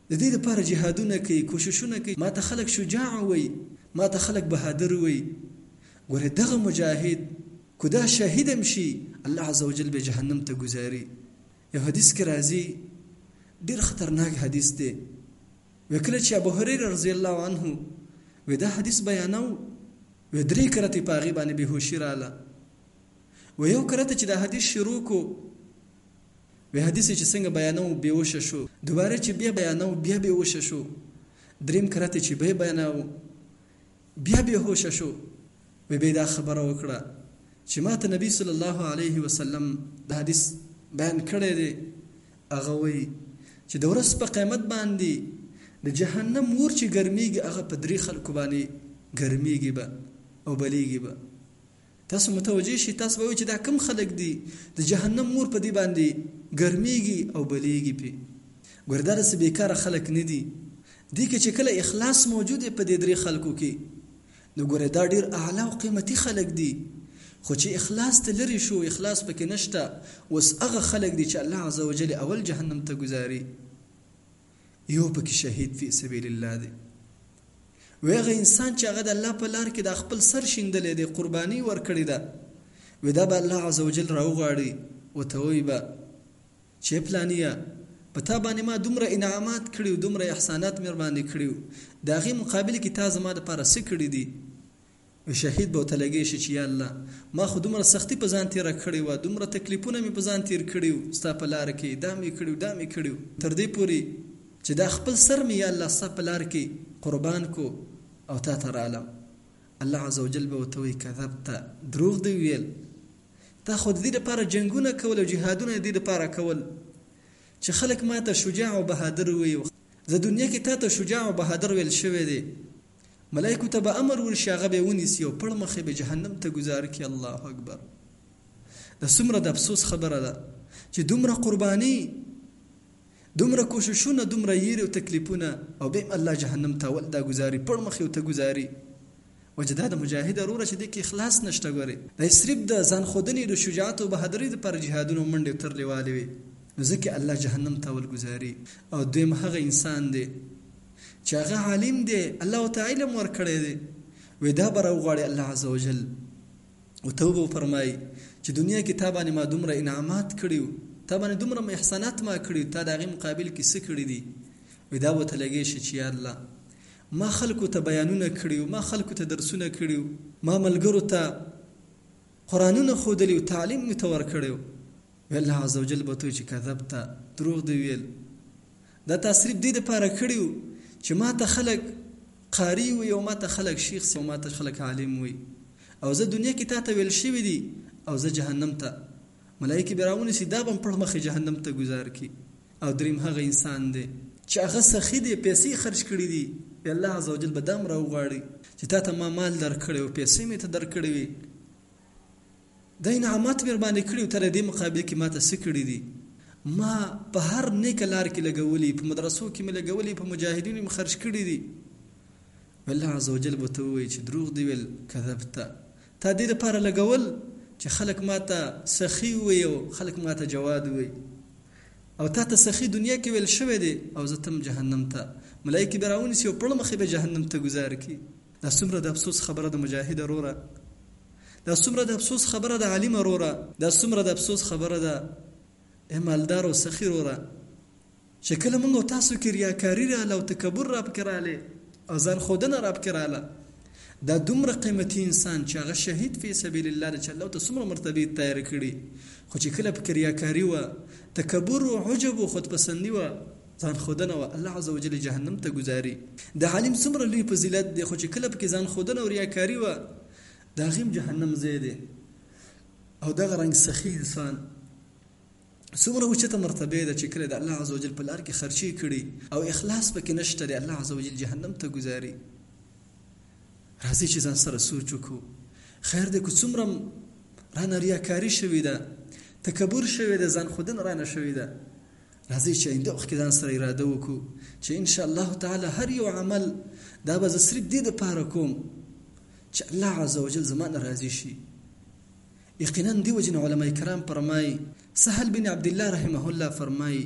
د دې لپاره جهادونه کوي کوششونه کوي ما ته خلک شجاع وایي ما ته خلک بهادر وایي ګوره دغه مجاهد که دا شهید هم شي الله عزوجل به جهنم ته ګذاري یو حدیث کې راځي ډیر خطرناک حدیث دی وې کله چې ابو هريره رضی الله عنه وې دا حدیث بیانو وې درې کرته په غي باندې بهوشي رااله و یو کرته چې دا حدیث شروع کو وې حدیث چې څنګه بیانو بهوش شو دوباره چې بیا بیانو بیا بهوش شو دریم کرته چې به بیانو بیا بې هوشه شو، وې بې دا خبره وکړه چې ما ته نبي صلی الله علیه وسلم د حدیث بیان کړی دی، هغه وایي چې د ورځ په قیامت باندې د جهنم اور چې ګرمېږي هغه په درې خلکو باندې ګرمېږي به او بلېږي به، تاسو متوجه شي تاسو به وي چې دا کوم خلک دي د جهنم مور په دې باندې ګرميږي او بليږي پي ګور دا رسې بيکاره خلک نه دي دي کې چې کله اخلاص موجود په دې درې خلکو کې نو ګور دا ډير اعلی او قیمتي خلک دي خو چې اخلاص ته لري شو اخلاص پکې نشته اوس هغه خلک دي چې الله عزوجل اول جهنم ته گزاري یو پکې شهید فی سبیل الله دی وی هغه انسان چې هغه د الله په لار کې د خپل سر شیندلې دی قرباني ورکړې ده وی دا به الله عزوجل راوغواړي وتوي به چې پلانیا په تا باندې ما دومره انعامات کړیو دومره احسانات مې باندې کړیو د هغې مقابل کې تا زما لپاره څه کړي دي نو شهيد به ورته لګې شي چې يا الله! ما خو دومره سختي په ځان تېره کړې وه، دومره تکليفونه مې په ځان تېر کړي وو، ستا په لار کې، دا مې کړي و، دا مې کړي و، تر دې پورې چې دا خپل سر مې يا الله ستا په لار کې قربان کړو او تا ته رالم. الله عز وجل به ورته وايي، کذبت، دروغ دې وويل، تا خو د دې لپاره جنګونه کول او جهادونه د دې لپاره کول چې خلک ما ته شجاع او بهادر ووايي، زه دنيا کې تا ته شجاع او بهادر ويل شوی دی، ملائکو ته به امر وشي هغه به ونیسي او پړ مخې به جهنم ته ګذار کړي الله اکبر دا څومره د افسوس خبره ده چې دومره قرباني دومره کوششونه دومره یری او تکلیفونه او به الله جهنم ته ول دا گزاري پړ مخ یو ته گزاري وجدا د مجاهد وروره چې د کې اخلاص نشته غوري د اسریب د ځان خودنې د شجاعت او بهادری د پر جهادونو منډه تر لیوالې وي نو ځکه الله جهنم ته ول گزاري او دویم هغه انسان دی چې هغه عالم دی الله ورته علم ورکړی دی وی دا به راوغواړي الله عز وجل او ته به فرمایي چې دنیا کې تا باندې ما دومره انعامات کړي تا باندې دومره احسانات ما کړي تا د هغې مقابل کې څه کړي دي وی دا به ته لګې شي چې یا الله ما خلکو ته بیانونه کړي ما خلکو ته درسونه کړي ما ملګرو ته قرآنونه ښودلي تعلیم مې ته ورکړی الله عزوجل به توی چې کذبته دروغ دی ویل دا تصریب دی د پاره کړیو چې ما ته خلک قاری وي او ما ته خلک شیخ سي او ما ته خلک عالم وي او زه دنیا کې تا ته ویل شوی دی او زه جهنم ته ملائکه به راونی سي دا بم پر مخه جهنم ته گذار کی او دریم هغه انسان دی چې هغه سخی دی پیسې خرج کړي دي الله عزوجل به دام راوغواړي چې تا ته ما مال درکړی او پیسې مې ته درکړې وي دا انعامات مې رباندې کړي او تا د دې مقابل کې ماته څه کړي دي؟ ما په هر نېکه لار کې لګولي، په مدرسو کې مې لګولي، په مجاهدینو مې خرج کړي دي. نو الله عزوجل به ورته ووایي چې دروغ دې ویل، کذبت، تا دې لپاره لګول چې خلک ماته سخي ووایي او خلک ماته جواد ووایي او تا ته سخي دنیا کې ویل شوی دی او زه تم جهنم ته. ملایکې به راونیسي او پړمخې به جهنم ته ګذار کړي. دا څومره د افسوس خبره ده مجاهده روره دا څومره د افسوس خبره ده عالمه روره دا څومره د افسوس خبره ده ای مالدار او سخي روره چې کله موږ او تاسو کې ریاکاري راله او تکبر را پکې راله او ځان ښودنه را پکې راله دا دومره قیمتي انسان چې هغه شهید فی سبیل الله دی چې الله ته څومره مرتبې تیار کړي خو چې کله پکې ریاکاري وه تکبر و عجب و خودپسندي وه ځان ښودنه وه الله عز وجل یې جهنم ته ګذاري د عالم څومره لوی فضیلت دی خو چې کله پکې ځان ښودنه او ریاکاري وه د هغې هم جهنم ځای دی او دغه رنګ سخي انسان څومره اوچته مرتبه ده چې کله د الله عزوجل په لار کې خرچې کړي او اخلاص پکې نشته دی الله عزوجل جهنم ته گذاري راځي چې ځان سره سوچ وکړو خیر دې کو څومره رانه ریاکاری شوې ده تکبر شوې ده ځان خودن رانه شوې ده راځئ چې آینده وخت کې ځان سره اراده وکړو چې ان شاء الله تعالی هر یو عمل دا به زه صرف دې دپاره کوم چې الله عز وجل زما نه راضي شي یقینا دې وجې نه علما کرام فرمایي سهل بن عبدالله رحمه الله فرمایي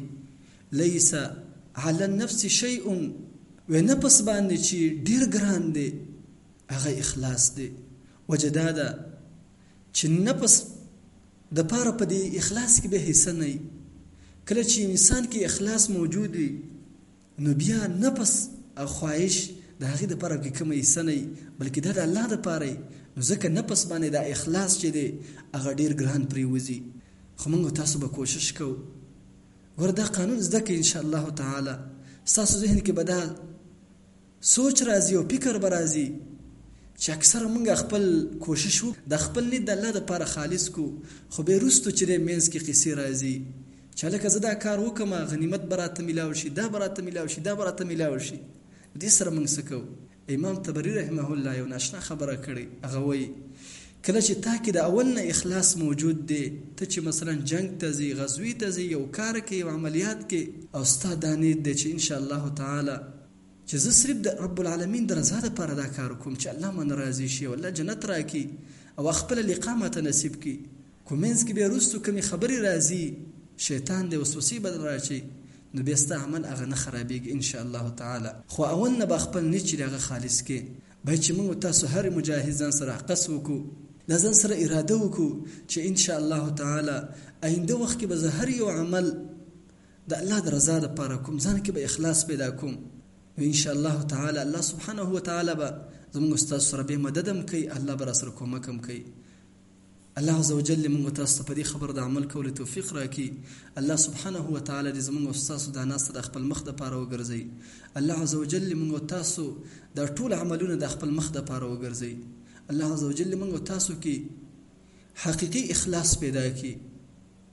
لیس علی النفس شیء و نفس باندې چې ډیر ګران دی هغه اخلاص دی وجه دا ده چې نفس دپاره په دې اخلاص کې به حصه نه وي کله چې انسان کې اخلاص موجود وي نو بیا نفس او خواهش د هغې دپاره کې کومه حصه نه وي بلکې دا د الله دپاره وي نو ځکه نفس باندې دا اخلاص چې دی هغه ډېر ګران پرېوځي خو موږ تاسو به کوشش کوو ګوره دا قانون زده کړئ انشاءالله تعالی ستاسو ذهن کې به دا سوچ راځي او فکر به راځي چې اکثره مونږ خپل کوشش وکړو دا خپل نيت د الله لپاره خالص کړو خو بيا وروسته چې دی مينځ کې قصې راځي چې هلکه زه دا کار وکړم غنيمت به راته ملاو شي دا به راته ملاو شي دا به راته ملاو شي نو دې سره مونږ څه کوو امام طبري رحمه الله یو ناشنا خبره کړې هغه وایي کله چې تا کې د اول نه اخلاص موجود دی ته چې مثلا جنگ ته ځي غزوی ته ځي یو کار کې یو عملیات کې او ستا دا نید دی چې ان شاء الله تعالی چه زه صرف د رب العالمین د رضا لپاره دا کار کوم چه الله مانه راضی شی او الله جنت راکی او هغه خپله لقاء ماته نصیب کی کو مینځ کی بیا وروسته کومی خبری راضی شیطان دی وسوسی به دراچی نو بیا ستا عمل هغه نه خرابیږی ان شاء الله تعالی خو اول نه به خپل نیت چه دی هغه خالص کی باید چه موږ او تاسو هر مجاهد ځان سره قص وکړو له ځان سره اراده وکړو چې ان شاء الله تعالی آینده وخت کې به زه هر یو عمل د الله د رضا د پاره کوم ځان کې به اخلاص پیدا کوم نو ان شاء الله تعالی الله سبحانه و تعالی به زموږ تاسو سره به مددم کوي الله به را سره کومکم کوي الله عز وجل موږ تاسو ته په دې خبر د عمل کولو توفیق راکړي الله سبحانه و تعالی دې زموږ استاد د ناس د خپل مخ د پاره وګرځي الله عز وجل موږ تاسو د ټول عملونه د خپل مخ د پاره وګرځي الله عز وجل موږ تاسو کې حقيقي اخلاص پیدا کړي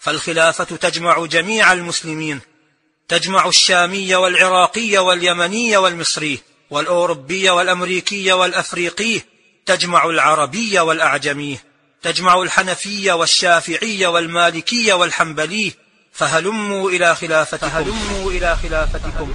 فالخلافه تجمع جميع المسلمين تجمع الشامي والعراقي واليمني والمصري والاوروبي والامريكي والافريقي تجمع العربي والاعجمي تجمع الحنفي والشافعي والمالكي والحنبلي فهلموا الى خلافتكم فهلموا الى خلافتكم